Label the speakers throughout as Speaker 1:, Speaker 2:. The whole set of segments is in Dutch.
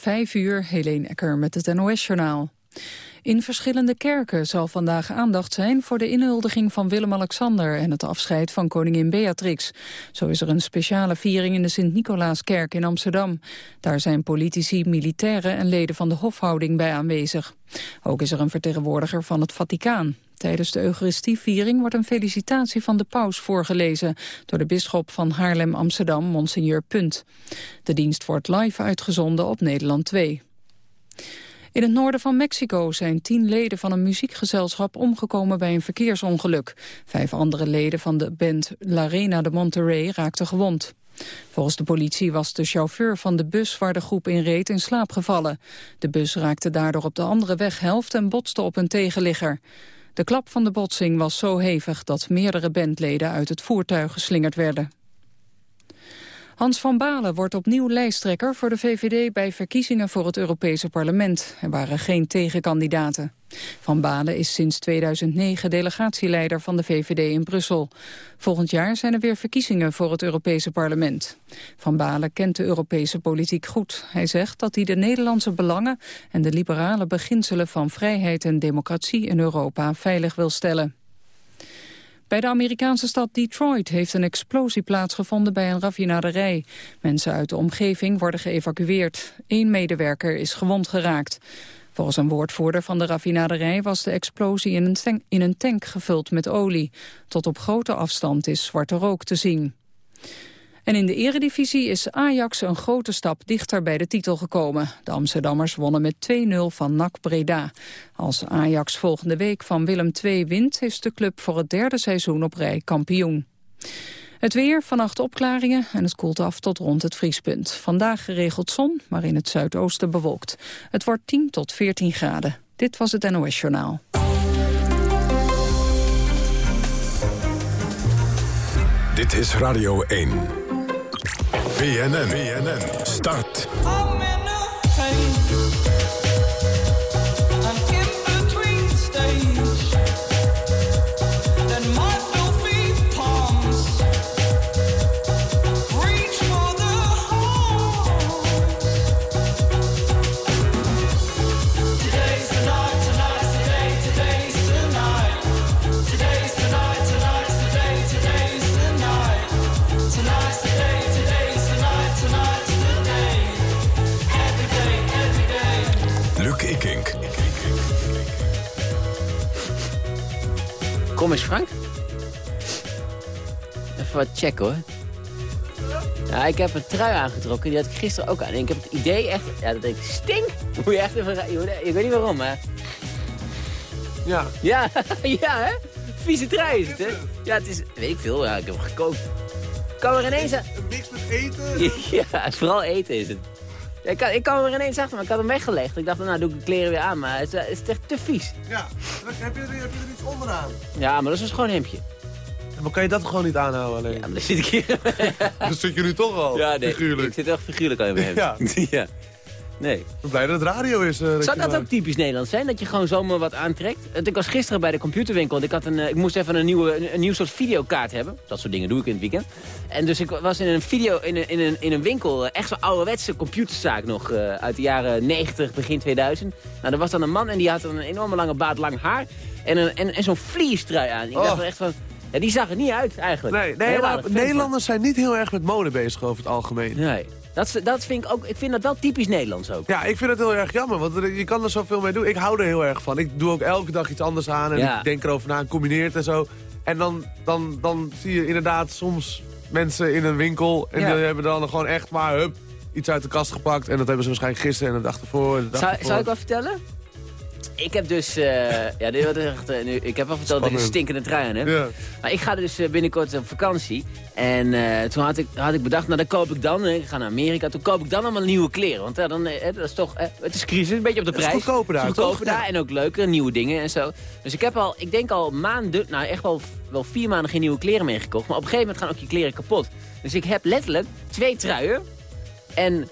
Speaker 1: Vijf uur, Helene Ecker met het NOS-journaal. In verschillende kerken zal vandaag aandacht zijn voor de inhuldiging van Willem-Alexander en het afscheid van koningin Beatrix. Zo is er een speciale viering in de Sint-Nicolaaskerk in Amsterdam. Daar zijn politici, militairen en leden van de hofhouding bij aanwezig. Ook is er een vertegenwoordiger van het Vaticaan. Tijdens de Eucharistieviering wordt een felicitatie van de paus voorgelezen door de bisschop van Haarlem-Amsterdam, Monseigneur Punt. De dienst wordt live uitgezonden op Nederland 2. In het noorden van Mexico zijn tien leden van een muziekgezelschap omgekomen bij een verkeersongeluk. Vijf andere leden van de band La Reina de Monterrey raakten gewond. Volgens de politie was de chauffeur van de bus waar de groep in reed in slaap gevallen. De bus raakte daardoor op de andere weghelft en botste op een tegenligger. De klap van de botsing was zo hevig dat meerdere bandleden uit het voertuig geslingerd werden. Hans van Balen wordt opnieuw lijsttrekker voor de VVD bij verkiezingen voor het Europese parlement. Er waren geen tegenkandidaten. Van Balen is sinds 2009 delegatieleider van de VVD in Brussel. Volgend jaar zijn er weer verkiezingen voor het Europese parlement. Van Balen kent de Europese politiek goed. Hij zegt dat hij de Nederlandse belangen en de liberale beginselen van vrijheid en democratie in Europa veilig wil stellen. Bij de Amerikaanse stad Detroit heeft een explosie plaatsgevonden bij een raffinaderij. Mensen uit de omgeving worden geëvacueerd. Eén medewerker is gewond geraakt. Volgens een woordvoerder van de raffinaderij was de explosie in een, tank, in een tank gevuld met olie. Tot op grote afstand is zwarte rook te zien. En in de eredivisie is Ajax een grote stap dichter bij de titel gekomen. De Amsterdammers wonnen met 2-0 van NAC Breda. Als Ajax volgende week van Willem II wint... is de club voor het derde seizoen op rij kampioen. Het weer, vannacht opklaringen en het koelt af tot rond het vriespunt. Vandaag geregeld zon, maar in het zuidoosten bewolkt. Het wordt 10 tot 14 graden. Dit was het NOS Journaal.
Speaker 2: Dit is Radio 1. BNN, BNN, start.
Speaker 3: Kom eens, Frank. Even wat checken, hoor. Ja, ik heb een trui aangetrokken, die had ik gisteren ook aan. En ik heb het idee echt... Ja, dat ik stink. Moet je echt even... Ik weet niet waarom, maar...
Speaker 4: Ja.
Speaker 3: Ja, ja, hè? Vieze trui is het, hè? Ja, het is... Weet ik veel, ja, ik heb hem gekookt. Kan er ineens... Een
Speaker 4: mix met eten?
Speaker 3: Ja, vooral eten is het. Ik kan, ik kan er ineens achter, maar ik had hem weggelegd. Ik dacht, nou doe ik de kleren weer aan, maar het is, het is echt te vies.
Speaker 4: Ja, heb je, er, heb je er iets onderaan?
Speaker 3: Ja, maar dat is dus gewoon een hemdje.
Speaker 4: maar kan je dat gewoon niet aanhouden alleen?
Speaker 3: Ja, maar dan zit ik hier.
Speaker 4: dan zit je nu toch al, ja, nee, figuurlijk.
Speaker 3: ik zit echt figuurlijk aan je hemd.
Speaker 4: Ja.
Speaker 3: ja. Nee.
Speaker 4: Ik ben blij dat het radio is. Uh,
Speaker 3: Zou dat ook typisch Nederlands zijn? Dat je gewoon zomaar wat aantrekt? Ik was gisteren bij de computerwinkel. Ik, had een, eh, ik moest even een, nieuwe, een, nieuw soort videokaart hebben. Dat soort dingen doe ik in het weekend. En dus ik was in een, video, in een, in een, in een winkel. Eh, echt zo'n ouderwetse computerzaak nog. uit de jaren 90, begin 2000. Nou, er was dan een man en die had een enorme lange baard, lang haar. En, een, en, en zo'n vliestrui aan. Ik dacht oh. echt van... Ja, die zag er niet uit eigenlijk.
Speaker 4: Nee, nee maar Nederlanders zijn niet heel erg met mode bezig over het algemeen.
Speaker 3: Nee. Dat, dat vind ik, ook, ik vind dat wel typisch Nederlands ook.
Speaker 4: Ja, ik vind het heel erg jammer, want je kan er zoveel mee doen. Ik hou er heel erg van. Ik doe ook elke dag iets anders aan en ik denk erover na en combineert en zo. En dan, dan, dan zie je inderdaad soms mensen in een winkel en die hebben dan gewoon echt maar hup, iets uit de kast gepakt. En dat hebben ze waarschijnlijk gisteren en de dag ervoor. De dag
Speaker 3: zou, zou ik wel vertellen? Ik heb dus... Uh, ja, dit wordt echt, uh, nu, ik heb al verteld dat ik een stinkende trui aan heb. Ja. Maar ik ga dus uh, binnenkort op vakantie. En toen had ik, had ik bedacht, nou dan koop ik dan... Ik ga naar Amerika, toen koop ik dan allemaal nieuwe kleren. Want dan, dat is toch... het is crisis, een beetje op de prijs. Het
Speaker 4: is goedkoper daar,
Speaker 3: goedkoper daar en ook leuker, nieuwe dingen en zo. Dus ik heb al, ik denk al maanden... Nou, echt wel, wel vier maanden geen nieuwe kleren meer gekocht. Maar op een gegeven moment gaan ook je kleren kapot. Dus ik heb letterlijk twee truien en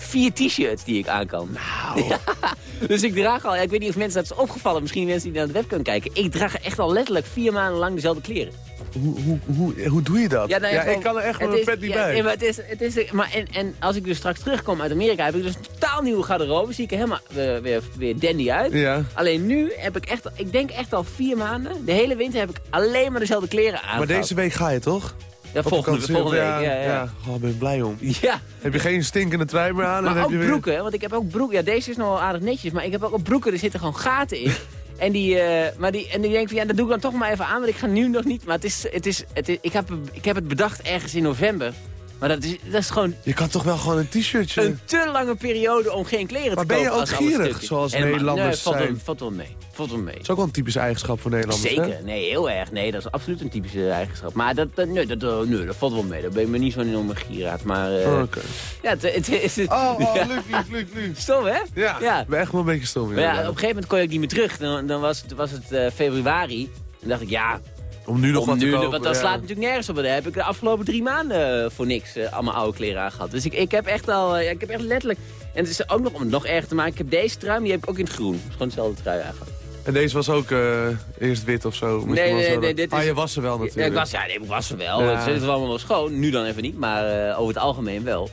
Speaker 3: vier t-shirts die ik aan kan.
Speaker 4: Nou.
Speaker 3: dus ik draag al, ik weet niet of mensen dat is opgevallen, misschien mensen die naar de web kunnen kijken. Ik draag echt al letterlijk vier maanden lang dezelfde kleren.
Speaker 4: hoe, hoe, hoe, hoe doe je dat? Ja, nou ja, ik kan er echt een vet niet bij.
Speaker 3: maar het is, het is, maar en, en als ik dus straks terugkom uit Amerika, heb ik dus een totaal nieuwe garderobe. Zie ik er helemaal weer, weer, weer dandy uit. Ja. Alleen nu heb ik echt, ik denk echt al vier maanden, de hele winter heb ik alleen maar dezelfde kleren aan.
Speaker 4: Maar deze week ga je toch?
Speaker 3: Ja, volgende, volgende week. Ja, ja.
Speaker 4: ja. Oh, ben ik blij om. Ja. Heb je geen stinkende trui meer aan?
Speaker 3: Maar
Speaker 4: en
Speaker 3: ook
Speaker 4: heb je
Speaker 3: broeken, want ik heb ook broeken. Ja, deze is nog wel aardig netjes, maar ik heb ook broeken, er zitten gewoon gaten in. En die, uh, maar die, en die denkt van, ja, dat doe ik dan toch maar even aan, want ik ga nu nog niet. Maar het is, het is, het is, ik, heb, ik heb het bedacht ergens in november. Maar dat is, dat is gewoon...
Speaker 4: Je kan toch wel gewoon een t-shirtje...
Speaker 3: Een te lange periode om geen kleren
Speaker 4: maar
Speaker 3: te kopen.
Speaker 4: Maar ben je ook gierig, zoals Nederlanders
Speaker 3: nee,
Speaker 4: valt zijn?
Speaker 3: valt wel mee. Valt wel mee. Dat
Speaker 4: is ook wel een typische eigenschap voor Nederlanders,
Speaker 3: Zeker, nee, heel erg. Nee, dat is absoluut een typische eigenschap. Maar dat, dat, nee, dat, nee, dat valt wel mee. Daar ben je me niet zo'n enorme gieraad. Maar, uh,
Speaker 4: Oké.
Speaker 3: Ja, het, het,
Speaker 4: Oh, oh ja. Luc, Luc, Luc,
Speaker 3: Stom, hè?
Speaker 4: Ja, ja. ik ben echt wel een beetje stom.
Speaker 3: Ja, op een gegeven moment kon je ook niet meer terug. Dan, dan was het, was het uh, februari. En dacht ik, ja,
Speaker 4: om nu nog wat nu, te kopen,
Speaker 3: Want dat slaat natuurlijk nergens op. Daar heb ik de afgelopen drie maanden eh, voor niks uh, allemaal oude kleren aan gehad. Dus ik, ik heb echt al, ja, ik heb echt letterlijk... En het is ook nog, om het nog erger te maken, ik heb deze trui, die heb ik ook in het groen. Het is gewoon dezelfde trui eigenlijk.
Speaker 4: En deze was ook uh, eerst wit of zo?
Speaker 3: Nee, nee, nee. Dit
Speaker 4: ah, je was er wel natuurlijk.
Speaker 3: Ja, ik was, ja, nee, ik was er wel. Ja. Het is allemaal wel schoon. Nu dan even niet, maar over het algemeen wel.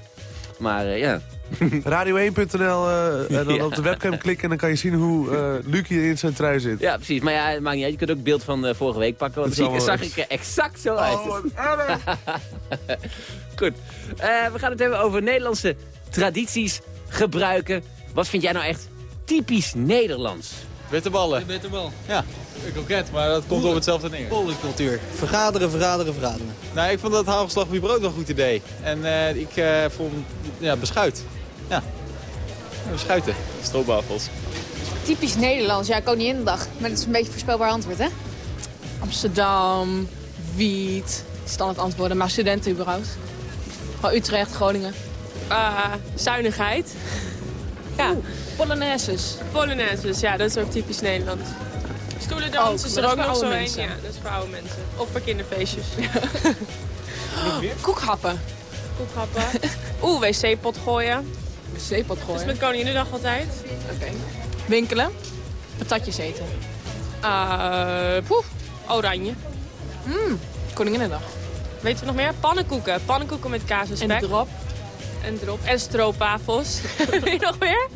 Speaker 3: Maar ja,
Speaker 4: Radio1.nl uh, en dan op de webcam klikken en dan kan je zien hoe uh, Luc hier in zijn trui zit.
Speaker 3: Ja, precies. Maar ja, het maakt niet uit. Je kunt ook beeld van uh, vorige week pakken. Want dan zag ik er exact zo uit. Oh, Goed. we gaan het hebben over Nederlandse tradities, gebruiken. Wat vind jij nou echt typisch Nederlands?
Speaker 5: Bitterballen.
Speaker 6: Bitterbal.
Speaker 5: Ja. Kroket, maar dat komt op hetzelfde neer.
Speaker 6: Poldercultuur. Vergaderen, vergaderen, vergaderen.
Speaker 5: Nou, ik vond dat hagelslag op je brood wel een goed idee. En uh, ik uh, vond ja, beschuit. Ja. Beschuiten. Stroopwafels.
Speaker 7: Typisch Nederlands. Ja, Koninginnedag. Maar dat is een beetje voorspelbaar antwoord, hè?
Speaker 8: Amsterdam, Wiet. Standaard antwoorden, maar studenten überhaupt. Gewoon Utrecht, Groningen.
Speaker 9: Uh, zuinigheid.
Speaker 8: ja. Polonaises.
Speaker 9: Polonaises, ja, dat is ook typisch Nederlands. Stoelendans is er ook nog zo een. Ja, dat is voor oude mensen. Of voor kinderfeestjes.
Speaker 8: Koekhappen.
Speaker 9: Koekhappen. Oeh, wc-pot gooien.
Speaker 8: Wc-pot gooien?
Speaker 9: Dat is met Koninginnedag altijd.
Speaker 8: Oké. Winkelen. Patatjes eten.
Speaker 9: Uh, poeh, oranje.
Speaker 8: Mmm, Koninginnedag.
Speaker 9: Weet je nog meer? Pannenkoeken. Pannenkoeken met kaas en spek.
Speaker 8: En drop.
Speaker 9: En drop. En stroopwafels. Weet je nog meer?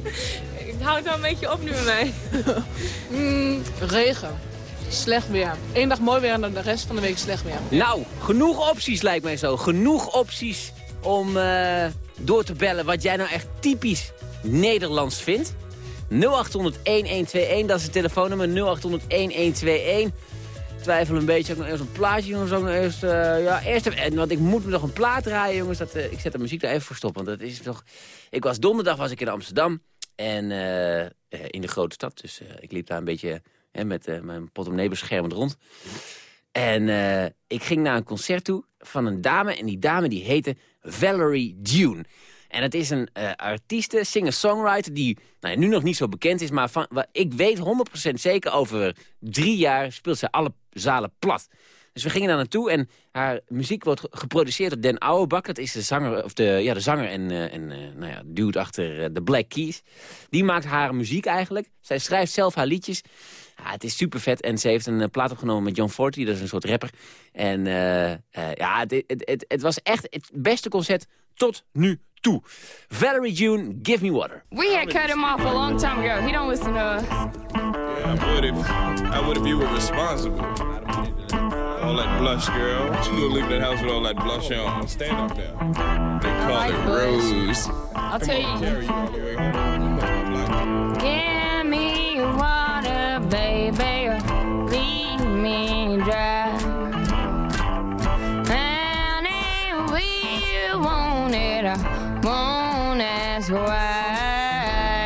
Speaker 9: Het houdt wel een beetje op nu bij mij.
Speaker 8: mm, regen. Slecht weer. Eén dag mooi weer en de rest van de week slecht weer.
Speaker 3: Nou, genoeg opties lijkt mij zo. Genoeg opties om uh, door te bellen wat jij nou echt typisch Nederlands vindt. 0800-1121, dat is het telefoonnummer 0800-1121. Twijfel een beetje, ook nog eerst een plaatje jongens, nog eerst, uh, ja, eerst en, want ik moet me nog een plaat draaien jongens, dat, uh, ik zet de muziek daar even voor stoppen, want dat is toch, ik was donderdag was ik in Amsterdam en in de grote stad. Dus ik liep daar een beetje met mijn portemonnee beschermend rond. En ik ging naar een concert toe van een dame. En die dame die heette Valerie Dune. En het is een artieste, singer-songwriter... die nou, nu nog niet zo bekend is... maar van, ik weet 100% zeker over drie jaar speelt zij alle zalen plat. Dus we gingen daar naartoe en haar muziek wordt geproduceerd door Dan Auerbach. Dat is de zanger, of de, ja, de zanger en, uh, en uh, nou ja, duwt achter uh, de Black Keys. Die maakt haar muziek eigenlijk. Zij schrijft zelf haar liedjes. Ja, het is super vet. En ze heeft een plaat opgenomen met John Forty, dat is een soort rapper. En ja, het, het, het, het was echt het beste concert tot nu toe. Valerie June, Give Me Water.
Speaker 10: We had cut him off a long time ago. He don't listen to us.
Speaker 11: Yeah, I would if, I would if you were responsible. All that blush, girl. What you gonna leave that house with all that blush on? Stand up there. They call it rose.
Speaker 10: I'll tell you. Carry you all the way home. Give me water, baby. Leave me dry. And if we want it, I won't ask why.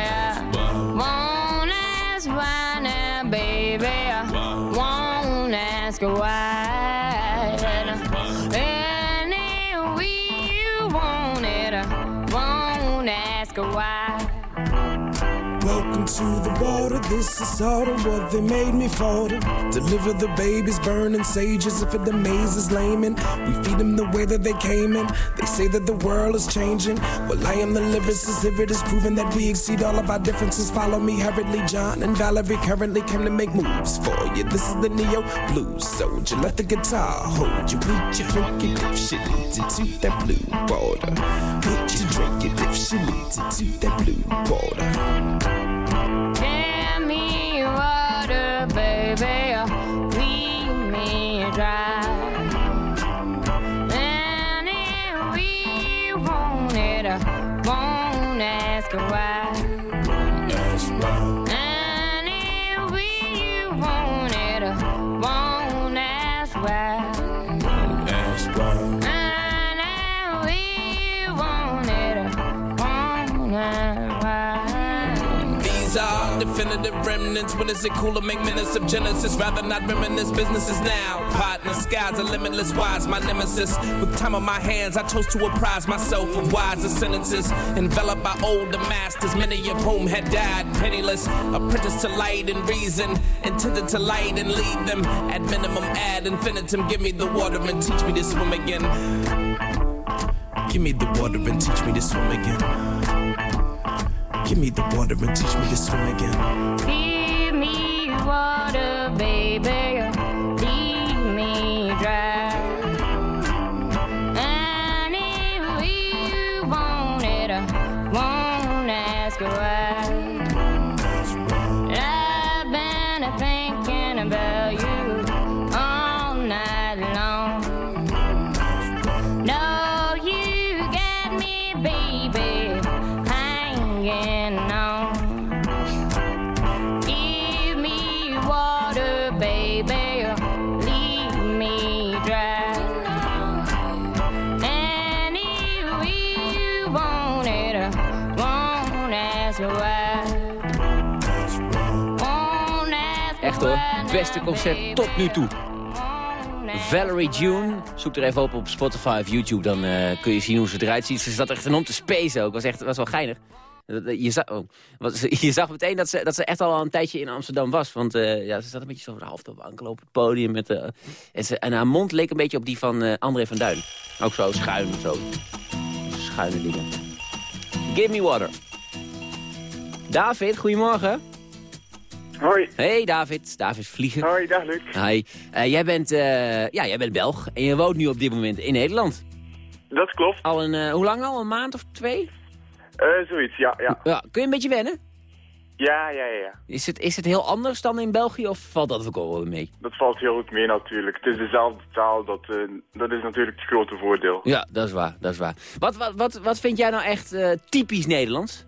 Speaker 10: Won't ask why now, baby. Won't ask why.
Speaker 12: Welcome to the border. This is sort of what they made me for. To deliver the babies, burning sages if it amazes laymen. We feed them the way that they came in. They say that the world is changing. Well, I am the lyricist. If it is proven that we exceed all of our differences, follow me hurriedly. John and Valerie currently came to make moves for you. This is the Neo Blues Soldier. Let the guitar hold you. Put your drink it if she leads into that blue water. Put your drink it if she leads to that blue water.
Speaker 10: Go why.
Speaker 13: Definitive remnants. When is it cool to make minutes of Genesis? Rather not reminisce businesses now. Partner, skies are limitless. Wise, my nemesis. With time on my hands, I chose to apprise myself of wiser sentences. Enveloped by older masters, many of whom had died penniless. Apprenticed to light and reason. Intended to light and lead them. At minimum, ad infinitum. Give me the water and teach me to swim again. Give me the water and teach me to swim again. Give me the water and teach me to swim again.
Speaker 10: Give me water, baby. Leave me dry. And if you want it, I won't ask why.
Speaker 3: Beste concert tot nu toe. Valerie June, zoek er even op op Spotify of YouTube, dan eh, kun je zien hoe ze eruit ziet. Ze zat echt enorm te spacen ook, was echt was wel geinig. Je zag, oh, je zag meteen dat ze, dat ze echt al een tijdje in Amsterdam was. Want eh, ja, ze zat een beetje zo half te wankelen op het podium. Met, eh, en, haar mond leek een beetje op die van André van Duin. Ook zo schuin, zo. Schuine dingen. Give me water. David, goedemorgen.
Speaker 14: Hoi.
Speaker 3: Hey David, David Vliegen.
Speaker 14: Hoi, dag Luc.
Speaker 3: Hi. Eh, jij, bent, eh, ja, jij bent Belg en je woont nu op dit moment in Nederland.
Speaker 14: Dat klopt.
Speaker 3: Al een, eh, hoe lang al? Een maand of twee?
Speaker 14: Zoiets, ja, ja.
Speaker 3: Ja, kun je een beetje wennen?
Speaker 14: Ja, ja, ja.
Speaker 3: Is het, is het heel anders dan in België of valt dat ook wel mee?
Speaker 14: Dat valt heel goed mee natuurlijk. Het is dezelfde taal, dat, dat is natuurlijk het grote voordeel.
Speaker 3: Ja, dat is waar, dat is waar. Wat, wat, wat, wat vind jij nou echt typisch Nederlands?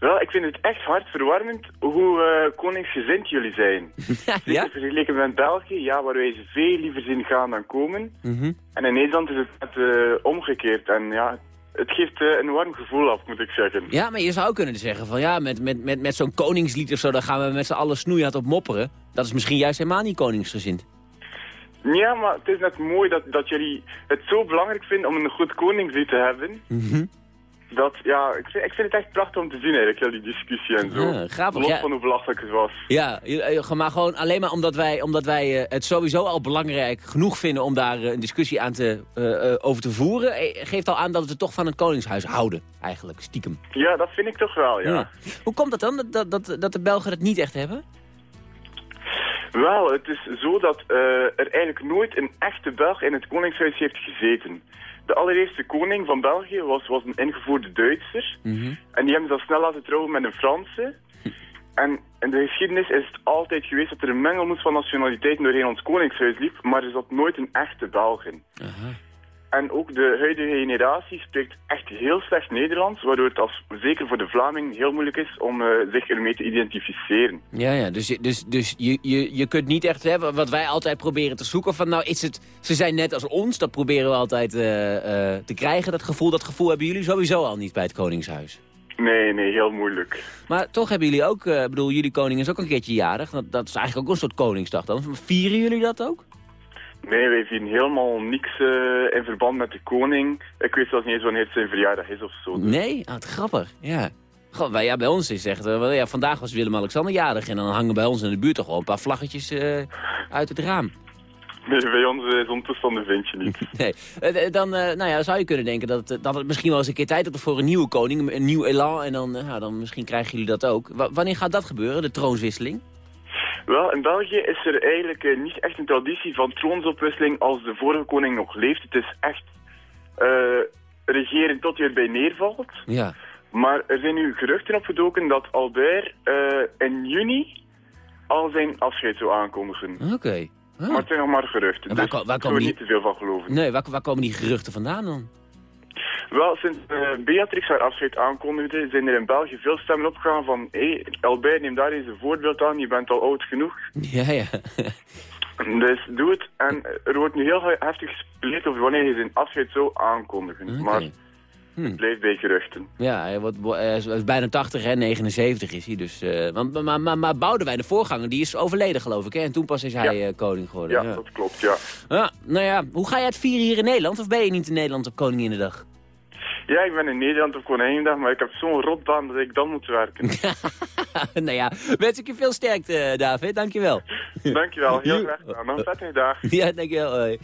Speaker 14: Wel, ik vind het echt hartverwarmend hoe eh, koningsgezind jullie zijn. Zeker vergeleken met België, ja, waar wij veel liever zien gaan dan komen.
Speaker 3: Mhm.
Speaker 14: En in Nederland is het net eh, omgekeerd. En ja, het geeft eh, een warm gevoel af, moet ik zeggen.
Speaker 3: Ja, maar je zou kunnen zeggen van ja, met, met, met, met zo'n koningslied of zo, dan gaan we met z'n allen snoeihard op mopperen. Dat is misschien juist helemaal niet koningsgezind.
Speaker 14: Ja, maar het is net mooi dat, dat jullie het zo belangrijk vinden om een goed koningslied te hebben.
Speaker 3: Mhm.
Speaker 14: Dat, ja, ik vind, ik vind het echt prachtig om te zien eigenlijk, heel die discussie en zo.
Speaker 3: Ja, grappig,
Speaker 14: Los
Speaker 3: ja.
Speaker 14: van hoe belachelijk het was.
Speaker 3: Ja, eh, maar gewoon alleen maar omdat wij, omdat wij eh, het sowieso al belangrijk genoeg vinden om daar eh, een discussie aan te, over te voeren, geeft al aan dat we toch van het koningshuis houden, eigenlijk, stiekem.
Speaker 14: Ja, dat vind ik toch wel, ja.
Speaker 3: Ja. Hoe komt dat dan, dat, dat, dat, de Belgen het niet echt hebben?
Speaker 14: Wel, het is zo dat er eigenlijk nooit een echte Belg in het koningshuis heeft gezeten. De allereerste koning van België was, was een ingevoerde Duitser. En die hebben ze al snel laten trouwen met een Franse. En in de geschiedenis is het altijd geweest dat er een mengelmoes van nationaliteiten doorheen ons koningshuis liep, maar er zat nooit een echte Belg in. En ook de huidige generatie spreekt echt heel slecht Nederlands, waardoor het als, zeker voor de Vlamingen heel moeilijk is om eh, zich ermee te identificeren.
Speaker 3: Ja, ja, dus, je- dus, dus je, je, je kunt niet echt hebben wat wij altijd proberen te zoeken van nou is het, ze zijn net als ons, dat proberen we altijd eh, eh, te krijgen, dat gevoel, dat gevoel hebben jullie sowieso al niet bij het Koningshuis.
Speaker 14: Nee, nee, heel moeilijk.
Speaker 3: Maar toch hebben jullie ook, ik bedoel, jullie koning is ook een keertje jarig, dat, dat is eigenlijk ook een soort koningsdag dan. Vieren jullie dat ook?
Speaker 14: Nee, wij zien helemaal niks eh, in verband met de koning. Ik weet zelfs niet eens wanneer het zijn verjaardag is of zo.
Speaker 3: Nee? Ah, grappig, ja. Goh, wij, ja, bij ons is echt... eh, wel, ja, vandaag was Willem-Alexander jarig en dan hangen bij ons in de buurt toch wel een paar vlaggetjes eh, uit het raam.
Speaker 14: Nee, bij ons eh, zo'n toestanden vind je niet.
Speaker 3: Nee. Dan nou ja, zou je kunnen denken dat, het- dat het misschien wel eens een keer tijd is voor een nieuwe koning. Een nieuw elan en dan, ja, dan misschien krijgen jullie dat ook. Wa- wanneer gaat dat gebeuren, de troonswisseling?
Speaker 14: Wel, in België is er eigenlijk eh, niet echt een traditie van troonsopwisseling als de vorige koning nog leeft. Het is echt eh, regeren tot hij erbij neervalt.
Speaker 3: Ja.
Speaker 14: Maar er zijn nu geruchten opgedoken dat Albert eh, in juni al zijn afscheid zou aankondigen.
Speaker 3: Oké. Ah.
Speaker 14: Maar het zijn nog maar geruchten,
Speaker 3: En waar
Speaker 14: dus
Speaker 3: waar komen die-
Speaker 14: niet te veel van geloven.
Speaker 3: Nee, waar, waar komen die geruchten vandaan dan?
Speaker 14: Wel, sinds eh, Beatrix haar afscheid aankondigde, zijn er in België veel stemmen opgegaan van hé, Albert, neem daar eens een voorbeeld aan, je bent al oud genoeg.
Speaker 3: Ja, ja.
Speaker 14: Dus doe het. En er wordt nu heel he- heftig gespeeld over wanneer je zijn afscheid zou aankondigen. Maar
Speaker 3: Hm.
Speaker 14: het blijft bij geruchten.
Speaker 3: Ja, hij wordt, hij is, bijna 80, hè? 79 is hij. Dus, want, maar, maar, maar Boudewijn, de voorganger, die is overleden geloof ik. Hè? En toen pas is hij eh, koning geworden.
Speaker 14: Ja, dat klopt, ja.
Speaker 3: Ja, nou ja, hoe ga jij het vieren hier in Nederland? Of ben je niet in Nederland op Koninginnedag?
Speaker 14: Ja, ik ben in Nederland op Koninginnedag, maar ik heb zo'n rotbaan dat ik dan moet werken.
Speaker 3: nou ja, wens ik je veel sterkte, eh, David. Dankjewel.
Speaker 14: Dankjewel, heel graag gedaan. Nog een prettige dag.
Speaker 3: Ja, dankjewel.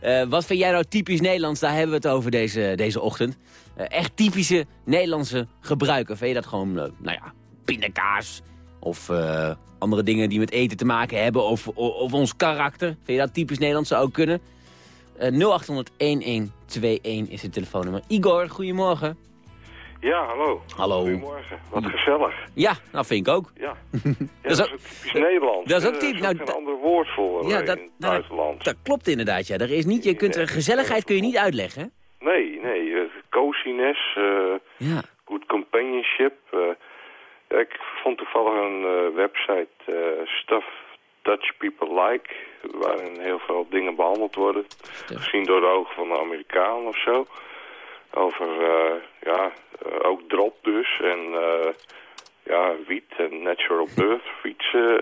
Speaker 3: Eh, wat vind jij nou typisch Nederlands? Daar hebben we het over deze, deze ochtend. Eh, echt typische Nederlandse gebruiken. Vind je dat gewoon, nou ja, pindakaas? Of andere dingen die met eten te maken hebben? Of, of, of ons karakter? Vind je dat typisch Nederlands zou ook kunnen? Eh 0800-1121 is het telefoonnummer. Igor, goedemorgen.
Speaker 15: Ja, hallo.
Speaker 3: Hallo.
Speaker 15: Goedemorgen. Wat gezellig.
Speaker 3: Ja, dat vind ik ook.
Speaker 15: Ja.
Speaker 3: Dat
Speaker 15: Ja,
Speaker 3: is
Speaker 15: dat
Speaker 3: ook-
Speaker 15: is ook typisch Nederlands.
Speaker 3: dat is ook
Speaker 15: Eh,
Speaker 3: typisch-
Speaker 15: is
Speaker 3: nou,
Speaker 15: geen ander woord voor
Speaker 3: Ja,
Speaker 15: eh,
Speaker 3: dat,
Speaker 15: in het
Speaker 3: dat,
Speaker 15: buitenland.
Speaker 3: dat klopt inderdaad, ja. Er is niet, je kunt, gezelligheid kun je niet uitleggen, hè?
Speaker 15: Nee, nee. eh, coziness, eh,
Speaker 3: Ja.
Speaker 15: good companionship. eh. Ik vond toevallig een eh, website, eh, Stuff Dutch People Like, waarin heel veel dingen behandeld worden. Gezien door de ogen van de Amerikaan of zo. Over, eh, ja, eh, ook drop dus. En, eh, ja, wiet en natural birth fietsen.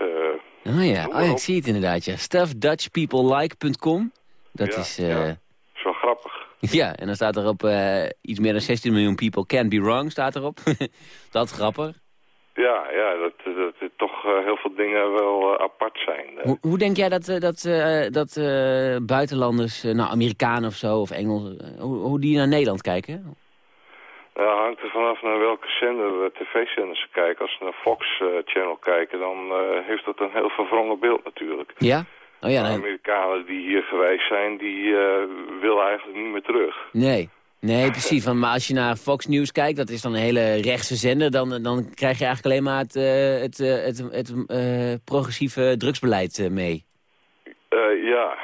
Speaker 3: Oh ja, oh, ja, ik zie het inderdaad, ja. Stuffdutchpeoplelike.com. Dat
Speaker 15: Ja,
Speaker 3: is... eh,
Speaker 15: ja. is wel grappig.
Speaker 3: Ja, en dan staat erop eh, iets meer dan 16 miljoen people can be wrong, staat erop. dat is grappig.
Speaker 15: Ja, ja dat, toch eh, heel veel dingen wel eh, apart zijn. eh.
Speaker 3: Hoe, hoe denk jij dat, dat, dat buitenlanders, nou Amerikanen of zo, of Engelsen, hoe, hoe die naar Nederland kijken?
Speaker 15: Nou, hangt er vanaf naar welke zender, tv-zenders ze kijken. Als ze naar Fox-channel kijken, dan heeft dat een heel verwrongen beeld natuurlijk.
Speaker 3: Ja? Oh ja,
Speaker 15: De. Amerikanen die hier geweest zijn, die willen eigenlijk niet meer terug.
Speaker 3: Nee. Nee, precies. Van, maar als je naar Fox News kijkt, dat is dan een hele rechtse zender... dan, dan krijg je eigenlijk alleen maar het, eh, het, eh, het, het, eh, progressieve drugsbeleid mee.
Speaker 15: Ja,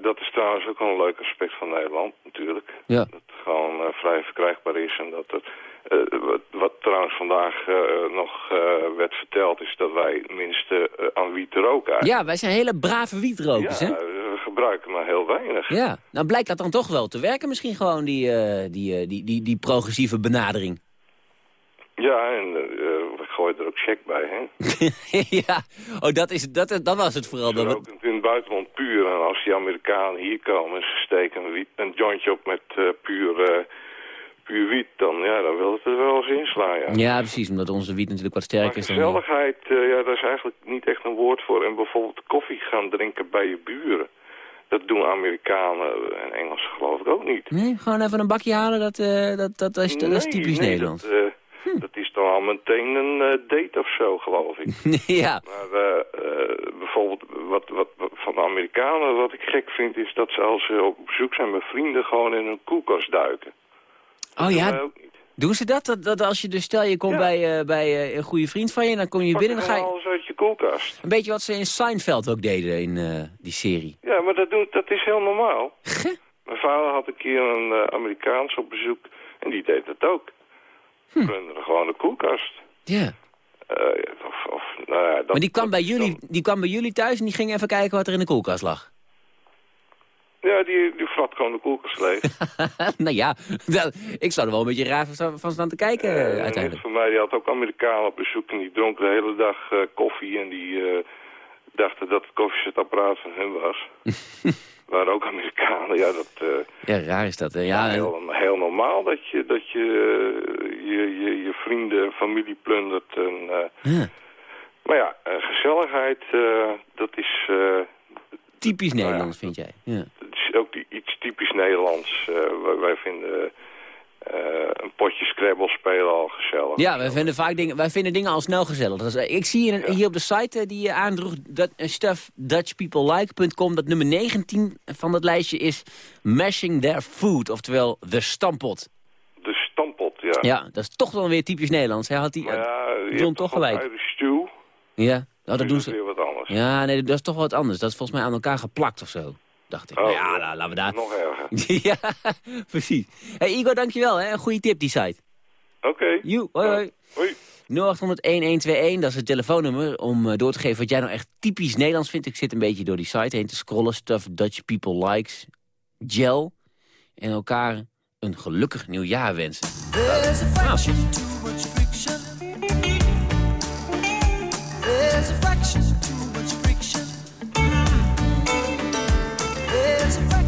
Speaker 15: dat is trouwens ook wel een leuk aspect van Nederland natuurlijk.
Speaker 3: Ja.
Speaker 15: Dat het gewoon vrij verkrijgbaar is en dat het... wat, wat trouwens vandaag nog werd verteld is dat wij minste aan wiet roken eigenlijk.
Speaker 3: Ja, wij zijn hele brave wietrokers,
Speaker 15: Ja,
Speaker 3: hè?
Speaker 15: We gebruiken maar heel weinig.
Speaker 3: Ja, nou blijkt dat dan toch wel te werken misschien gewoon, die, eh, die, eh, die, die, die progressieve benadering.
Speaker 15: Ja, en eh, we gooien er ook check bij, hè.
Speaker 3: ja, oh, dat, is, dat, dat was het vooral. Dat,
Speaker 15: roken het in het buitenland puur. En als die Amerikanen hier komen en ze steken een, jointje op met eh, puur, eh, puur wiet, dan, ja, dan wil het er wel eens inslaan, ja.
Speaker 3: ja, precies, omdat onze wiet natuurlijk wat sterker is dan...
Speaker 15: Gezelligheid, eh, ja, daar is eigenlijk niet echt een woord voor. En bijvoorbeeld koffie gaan drinken bij je buren. Dat doen Amerikanen en Engelsen geloof ik ook niet.
Speaker 3: Nee, gewoon even een bakje halen, dat, eh, dat, dat, dat, is, dat is typisch
Speaker 15: nee,
Speaker 3: Nederlands.
Speaker 15: Dat, eh, dat is dan al meteen een eh, date of zo, geloof ik.
Speaker 3: ja.
Speaker 15: Maar bijvoorbeeld wat, wat, wat van de Amerikanen, wat ik gek vind, is dat ze als ze op bezoek zijn bij vrienden gewoon in hun koelkast duiken.
Speaker 3: Oh ja, doen ze dat? dat? Dat als je dus, stel je komt bij, eh, bij eh, een goede vriend van je, dan kom je binnen en dan ga je...
Speaker 15: alles uit je koelkast.
Speaker 3: Een beetje wat ze in Seinfeld ook deden in eh, die serie.
Speaker 15: Ja, maar dat, doen, dat is heel normaal. Mijn vader had een keer een Amerikaans op bezoek en die deed dat ook.
Speaker 3: Hm.
Speaker 15: Gewoon de koelkast.
Speaker 3: Ja.
Speaker 15: Of, of, nou ja, dat,
Speaker 3: maar die kwam, bij jullie, die kwam bij jullie thuis en die ging even kijken wat er in de koelkast lag.
Speaker 15: Ja, die, die frat gewoon de koelkast leeg.
Speaker 3: nou ja, dat- ik zou er wel een beetje raar van staan te kijken
Speaker 15: een
Speaker 3: uiteindelijk.
Speaker 15: van mij die had ook Amerikanen op bezoek en die dronk de hele dag eh, koffie en die dachten dat het koffiezetapparaat van hun was. waren ook Amerikanen, ja dat...
Speaker 3: Ja, raar is dat. hè. Ja,
Speaker 15: heel, heel normaal dat je, dat je je, je, je vrienden en familie plundert. En,
Speaker 3: Ja.
Speaker 15: Maar ja, gezelligheid, dat is,
Speaker 3: Typisch Nederlands, vind jij? Ja.
Speaker 15: dat is ook iets typisch Nederlands. Eh, wij, vinden eh, een potje Scrabble spelen al gezellig.
Speaker 3: Ja, wij vinden, vaak dingen, wij vinden dingen al snel gezellig. Ik zie hier, hier op de site eh, die je aandroeg, dat, stuffdutchpeoplelike.com, dat nummer 19 van dat lijstje is Mashing Their Food, oftewel de stampot.
Speaker 15: De stampot, ja.
Speaker 3: Ja, dat is toch dan weer typisch Nederlands. Hij had die,
Speaker 15: ja, je
Speaker 3: John toch gelijk.
Speaker 15: Irish stew,
Speaker 3: Ja, nou, dat doen ze.
Speaker 15: weer wat anders.
Speaker 3: Ja, nee, dat is toch wel wat anders. Dat is volgens mij aan elkaar geplakt of zo. Dacht ik.
Speaker 15: Oh,
Speaker 3: Nou ja,
Speaker 15: ja.
Speaker 3: nou, laten we daar...
Speaker 15: Nog erger.
Speaker 3: ja, precies. Hey Igor, dankjewel. Hè. Een goede tip, die site.
Speaker 15: Oké.
Speaker 3: Joe, hoi hoi.
Speaker 15: Hoi.
Speaker 3: 0800-1121, dat is het telefoonnummer om eh, door te geven wat jij nou echt typisch Nederlands vindt. Ik zit een beetje door die site heen te scrollen. Stuff Dutch People Likes. Gel. En elkaar een gelukkig nieuwjaar wensen.
Speaker 16: There's a fraction too much friction. Friction. There's a fraction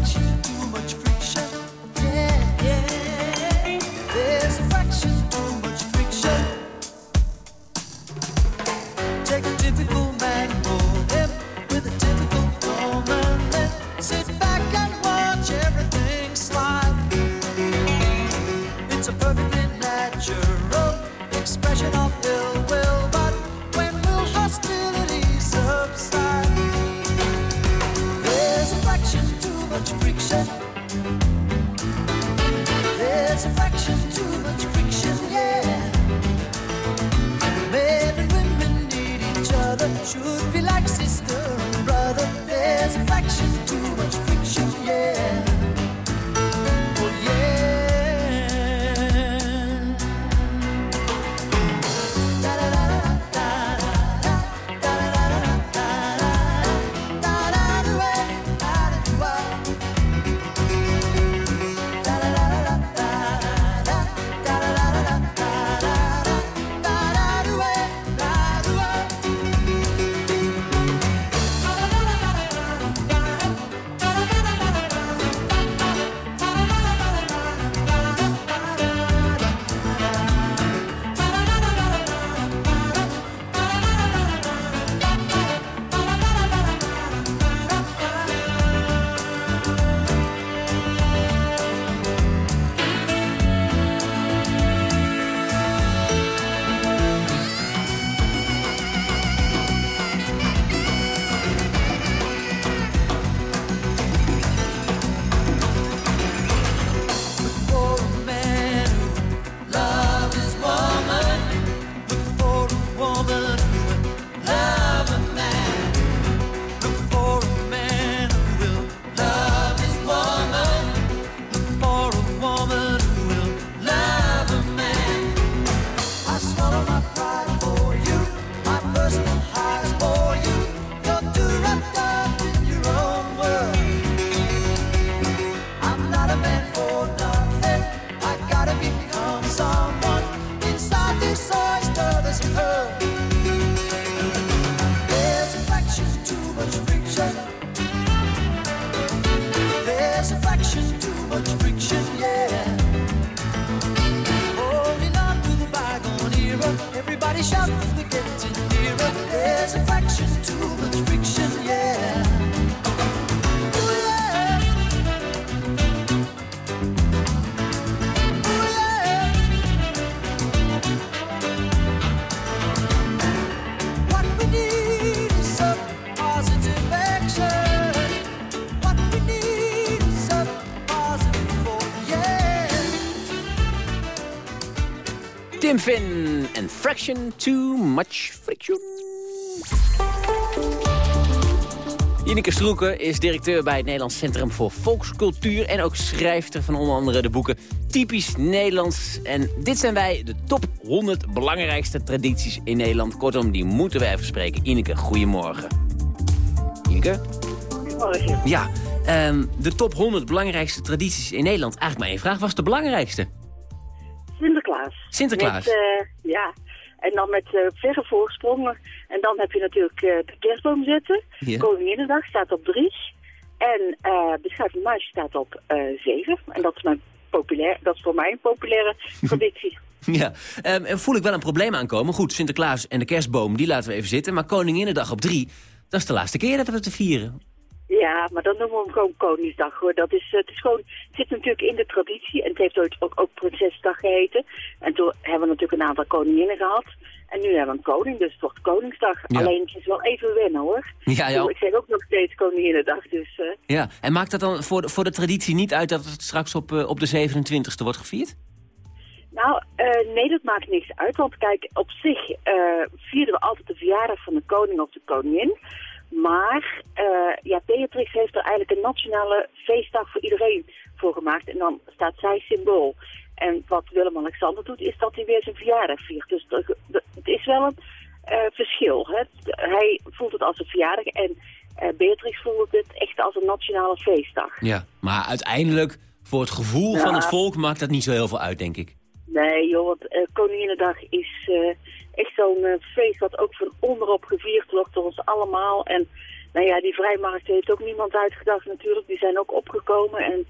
Speaker 16: Too Much Friction.
Speaker 3: Ineke Stroeken is directeur bij het Nederlands Centrum voor Volkscultuur... en ook schrijfster van onder andere de boeken Typisch Nederlands. En dit zijn wij, de top 100 belangrijkste tradities in Nederland. Kortom, die moeten we even spreken. Ineke, goedemorgen. Ineke?
Speaker 17: Goedemorgen.
Speaker 3: Ja, ehm, de top 100 belangrijkste tradities in Nederland. Eigenlijk maar één vraag, wat is de belangrijkste?
Speaker 17: Sinterklaas.
Speaker 3: Sinterklaas.
Speaker 17: Met, eh, dan met eh, verre voorsprongen. En dan heb je natuurlijk eh, de kerstboom zitten. Koninginnedag staat op drie. En eh beschrijvend muisje staat op zeven. En dat is, mijn populair, dat is voor mij een populaire traditie.
Speaker 3: Ja, ehm, en voel ik wel een probleem aankomen. Goed, Sinterklaas en de kerstboom, die laten we even zitten. Maar Koninginnedag op drie, dat is de laatste keer dat we het te vieren.
Speaker 17: Ja, maar dan noemen we hem gewoon Koningsdag hoor. Dat is, het, is gewoon, het zit natuurlijk in de traditie en het heeft ooit ook, ook Prinsesdag geheten. En toen hebben we natuurlijk een aantal koninginnen gehad. En nu hebben we een koning, dus het wordt Koningsdag.
Speaker 3: Ja.
Speaker 17: Alleen het is wel even wennen hoor.
Speaker 3: Ja, ja.
Speaker 17: Ik zeg ook nog steeds Koninginnedag, dus... eh,
Speaker 3: Ja, en maakt dat dan voor de, voor de traditie niet uit dat het straks op, eh, op de 27e wordt gevierd?
Speaker 17: Nou, eh, nee, dat maakt niks uit. Want kijk, op zich vierden we altijd de verjaardag van de koning of de koningin. Maar eh, ja, Beatrix heeft er eigenlijk een nationale feestdag voor iedereen voor gemaakt. En dan staat zij symbool. En wat Willem-Alexander doet, is dat hij weer zijn verjaardag viert. Dus er- er- het is wel een eh, verschil. Hè? Hij voelt het als een verjaardag en eh, Beatrix voelt het echt als een nationale feestdag.
Speaker 3: Ja, maar uiteindelijk, voor het gevoel
Speaker 17: Ja.
Speaker 3: van het volk, maakt dat niet zo heel veel uit, denk ik.
Speaker 17: Nee joh, want Koninginnedag is echt zo'n eh, feest wat ook van onderop gevierd wordt door ons allemaal. En nou ja, die vrijmarkt heeft ook niemand uitgedacht natuurlijk. Die zijn ook opgekomen. En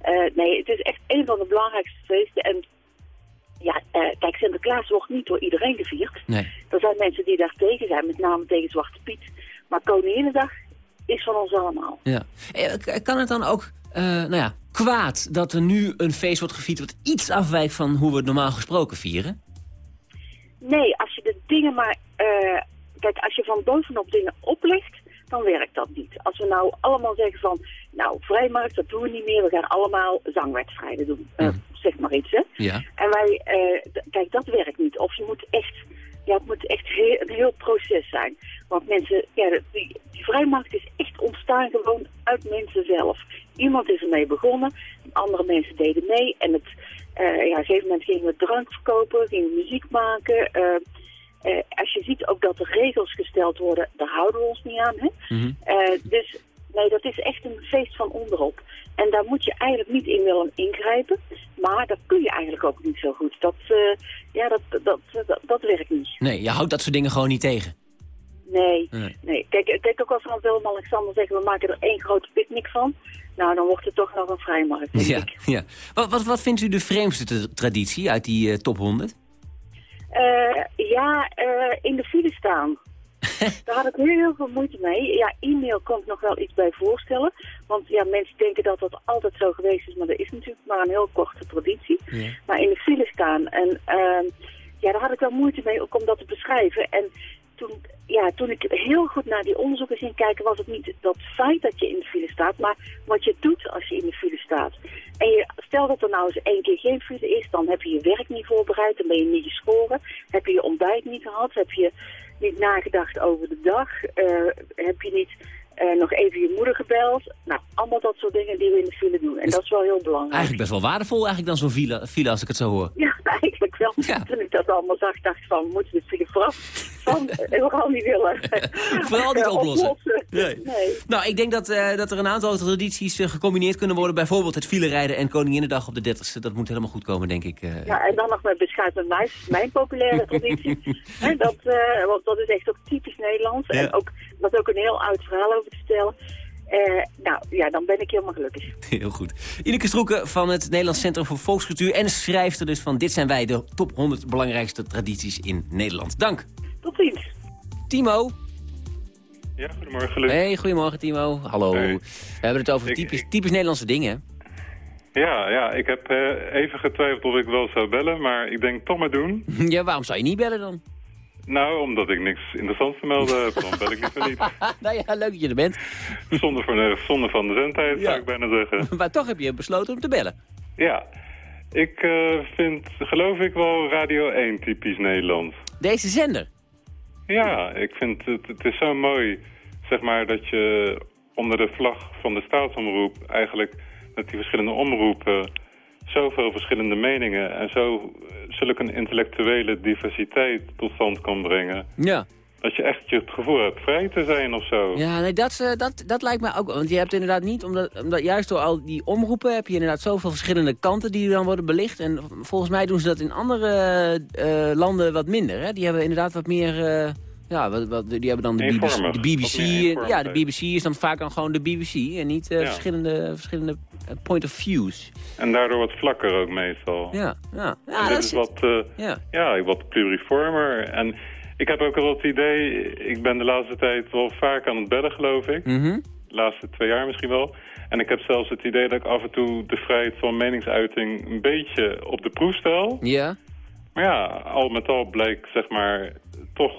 Speaker 17: eh, nee, het is echt een van de belangrijkste feesten. En ja, eh, kijk, Sinterklaas wordt niet door iedereen gevierd.
Speaker 3: Nee.
Speaker 17: Er zijn mensen die daar tegen zijn, met name tegen Zwarte Piet. Maar Koninginnedag is van ons allemaal.
Speaker 3: Ja. Kan het dan ook, eh, nou ja, kwaad dat er nu een feest wordt gevierd... wat iets afwijkt van hoe we het normaal gesproken vieren?
Speaker 17: Nee, als je de dingen maar... eh, kijk, als je van bovenop dingen oplegt, dan werkt dat niet. Als we nou allemaal zeggen van... Nou, vrijmarkt, dat doen we niet meer. We gaan allemaal zangwedstrijden doen. Eh, Zeg maar iets, hè.
Speaker 3: Ja.
Speaker 17: En wij... eh, kijk, dat werkt niet. Of je moet echt... Ja, het moet echt heel, een heel proces zijn. Want mensen... Ja, die vrijmarkt is echt ontstaan gewoon uit mensen zelf. Iemand is ermee begonnen. Andere mensen deden mee. En het... eh, ja, op een gegeven moment gingen we drank verkopen, gingen we muziek maken. eh, eh, als je ziet ook dat er regels gesteld worden, daar houden we ons niet aan. Hè? Eh, dus nee, dat is echt een feest van onderop. En daar moet je eigenlijk niet in willen ingrijpen. Maar dat kun je eigenlijk ook niet zo goed. Dat, ja, dat, dat, dat, dat werkt niet.
Speaker 3: Nee, je houdt dat soort dingen gewoon niet tegen.
Speaker 17: Nee,
Speaker 3: Nee.
Speaker 17: nee. Kijk, denk ook als van Willem-Alexander zeggen, we maken er één grote picknick van. Nou, dan wordt het toch nog een vrijmarkt. denk
Speaker 3: Ja,
Speaker 17: ik.
Speaker 3: ja. Wat, wat, wat vindt u de vreemdste tra- traditie uit die eh, top 100?
Speaker 17: Eh, ja, eh, in de file staan. Daar had ik heel, veel moeite mee. Ja, e-mail ik nog wel iets bij voorstellen. Want ja, mensen denken dat dat altijd zo geweest is, maar dat is natuurlijk maar een heel korte traditie. Maar in de file staan. En ehm, ja, daar had ik wel moeite mee ook om dat te beschrijven. En toen, ja, toen ik heel goed naar die onderzoeken ging kijken, was het niet dat feit dat je in de file staat, maar wat je doet als je in de file staat. En je, stel dat er nou eens één keer geen file is, dan heb je je werk niet voorbereid, dan ben je niet geschoren, heb je je ontbijt niet gehad, heb je niet nagedacht over de dag, eh, heb je niet eh, nog even je moeder gebeld. Nou, allemaal dat soort dingen die we in de file doen. En dat is wel heel belangrijk.
Speaker 3: Eigenlijk best wel waardevol eigenlijk dan zo'n file, file als ik het zo hoor.
Speaker 17: Ja, eigenlijk wel. Toen ik dat allemaal zag, dacht ik van, moeten we de file vooraf eh, vooral niet willen.
Speaker 3: Vooral niet
Speaker 17: eh,
Speaker 3: oplossen. Nee.
Speaker 17: Nee.
Speaker 3: Nou, ik denk dat, eh, dat er een aantal tradities eh, gecombineerd kunnen worden. Bijvoorbeeld het filerijden en Koninginnedag op de 30ste. Dat moet helemaal goed komen, denk ik.
Speaker 17: Ja, en dan nog met beschuit met muis, mijn populaire traditie. Dat, want dat is echt ook typisch Nederlands.
Speaker 3: Ja.
Speaker 17: En ook, dat is ook een heel oud verhaal over te vertellen. Eh, nou ja, dan ben ik helemaal gelukkig.
Speaker 3: Heel goed. Ineke Stroeken van het Nederlands Centrum voor Volkscultuur... en schrijfster dus van Dit zijn wij, de top 100 belangrijkste tradities in Nederland. Dank.
Speaker 17: Tot ziens.
Speaker 3: Timo.
Speaker 18: Ja, goedemorgen, Luc.
Speaker 3: Hey, goedemorgen Timo. Hallo. We hebben het over typisch, typisch Nederlandse dingen.
Speaker 18: Ja, ja, ik heb eh, even getwijfeld of ik wel zou bellen, maar ik denk toch maar doen.
Speaker 3: Ja, waarom zou je niet bellen dan?
Speaker 18: Nou, omdat ik niks interessants te melden heb, dan bel ik liever niet.
Speaker 3: nou ja, leuk dat je er bent.
Speaker 18: Zonde, voor de, zonde van de zendtijd, zou ik bijna zeggen.
Speaker 3: maar toch heb je besloten om te bellen.
Speaker 18: Ja, ik eh, vind, geloof ik wel, Radio 1 typisch Nederlands.
Speaker 3: Deze zender?
Speaker 18: Ja, ik vind het, het is zo mooi, zeg maar, dat je onder de vlag van de staatsomroep eigenlijk met die verschillende omroepen zoveel verschillende meningen en zo zulke een intellectuele diversiteit tot stand kan brengen.
Speaker 3: Ja.
Speaker 18: Dat je echt je het gevoel hebt vrij te zijn of zo.
Speaker 3: Ja, nee, dat, eh, dat, dat lijkt mij ook. Want je hebt inderdaad niet, omdat, omdat juist door al die omroepen heb je inderdaad zoveel verschillende kanten die dan worden belicht. En volgens mij doen ze dat in andere eh, landen wat minder. Hè? Die hebben inderdaad wat meer, eh, Ja, wat, wat, die hebben dan de BBC. De BBC ja, de BBC is dan vaak dan gewoon de BBC en niet
Speaker 18: Ja.
Speaker 3: verschillende, verschillende point of views.
Speaker 18: En daardoor wat vlakker ook meestal.
Speaker 3: Ja, ja.
Speaker 18: En
Speaker 3: ja
Speaker 18: dit is wat,
Speaker 3: Ja.
Speaker 18: ja, wat pluriformer. En ik heb ook al het idee, ik ben de laatste tijd wel vaak aan het bellen, geloof ik.
Speaker 3: Mhm.
Speaker 18: De laatste twee jaar misschien wel. En ik heb zelfs het idee dat ik af en toe de vrijheid van meningsuiting een beetje op de proef stel.
Speaker 3: Ja.
Speaker 18: Maar ja, al met al blijkt zeg maar toch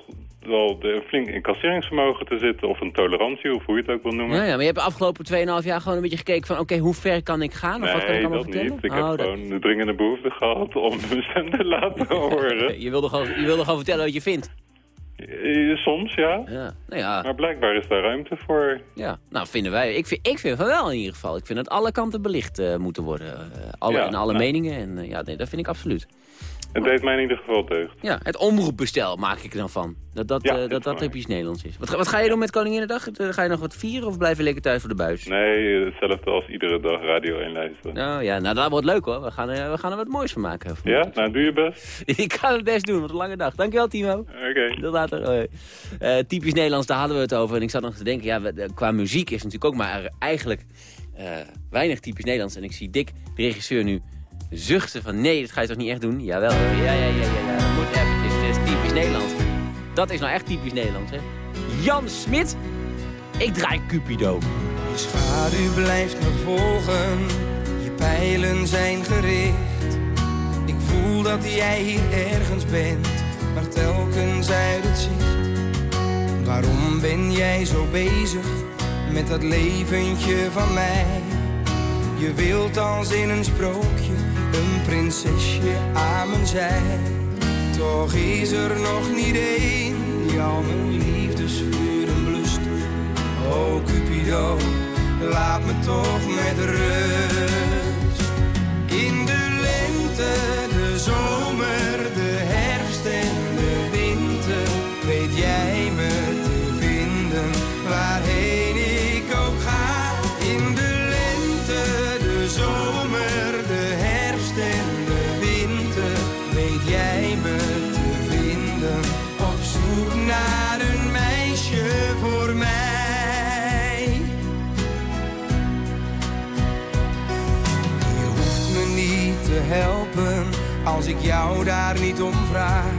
Speaker 18: wel de, een flink incasseringsvermogen te zitten. Of een tolerantie, of hoe je het ook wil noemen.
Speaker 3: Ja, ja, maar je hebt de afgelopen 2,5 jaar gewoon een beetje gekeken van... oké, hoe ver kan ik gaan? Of wat kan ik
Speaker 18: Nee,
Speaker 3: allemaal
Speaker 18: dat
Speaker 3: vertellen?
Speaker 18: niet. Ik
Speaker 3: Oh,
Speaker 18: heb
Speaker 3: dat-
Speaker 18: gewoon de dringende behoefte gehad om mijn stem te laten horen.
Speaker 3: Je wilde, gewoon, je wilde gewoon vertellen wat je vindt.
Speaker 18: Eh, Soms, ja.
Speaker 3: Ja, nou ja.
Speaker 18: Maar blijkbaar is daar ruimte voor.
Speaker 3: Ja, nou vinden wij. Ik vind, ik vind van wel in ieder geval. Ik vind dat alle kanten belicht eh, moeten worden. eh, alle,
Speaker 18: Ja,
Speaker 3: en alle
Speaker 18: nou.
Speaker 3: meningen. En ja, nee, dat vind ik absoluut.
Speaker 18: Het deed mij in ieder geval deugd.
Speaker 3: Ja, het omroepbestel maak ik er dan van. Dat dat,
Speaker 18: Ja,
Speaker 3: eh, dat, dat typisch Nederlands is. Wat, ga- wat ga je doen met Koninginnedag? Eh, Ga je nog wat vieren of blijf je lekker thuis voor de buis?
Speaker 18: Nee, hetzelfde als iedere dag Radio 1 luisteren.
Speaker 3: Nou ja, nou dat wordt leuk hoor. We gaan, er- we gaan er wat moois van maken.
Speaker 18: Ja? Nou, doe je best.
Speaker 3: ik ga het best doen, wat een lange dag. Dankjewel Timo.
Speaker 18: Oké.
Speaker 3: Tot later. Eh, typisch Nederlands, daar hadden we het over. En ik zat nog te denken, ja, we- eh, qua muziek is natuurlijk ook maar eigenlijk eh, weinig typisch Nederlands. En ik zie Dick, de regisseur, nu zuchten van nee, dat ga je toch niet echt doen? Jawel, ja, ja, ja, ja, ja, dat moet eventjes. Is typisch Nederlands. Dat is nou echt typisch Nederlands, hè. Jan Smit, ik draai Cupido.
Speaker 19: Je schaduw blijft me volgen, je pijlen zijn gericht. Ik voel dat jij hier ergens bent, maar telkens uit het zicht. Waarom ben jij zo bezig met dat leventje van mij? Je wilt als in een sprookje een prinsesje aan mijn zij. Toch is er nog niet één die al mijn liefdesvuren blust. Oh Cupido, laat me toch met rust. In de lente, de zomer, de te helpen als ik jou daar niet om vraag.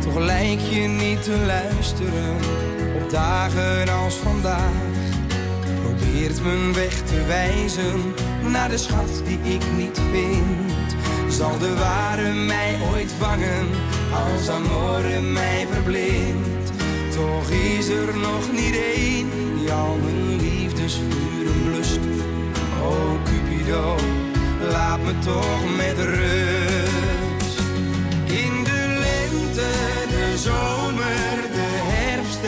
Speaker 19: Toch lijk je niet te luisteren op dagen als vandaag. Probeert mijn weg te wijzen naar de schat die ik niet vind. Zal de ware mij ooit vangen als amore mij verblindt? Toch is er nog niet één die al mijn liefdesvuren blust. Oh Cupido, laat me toch met rust. In de lente, de zomer, de herfst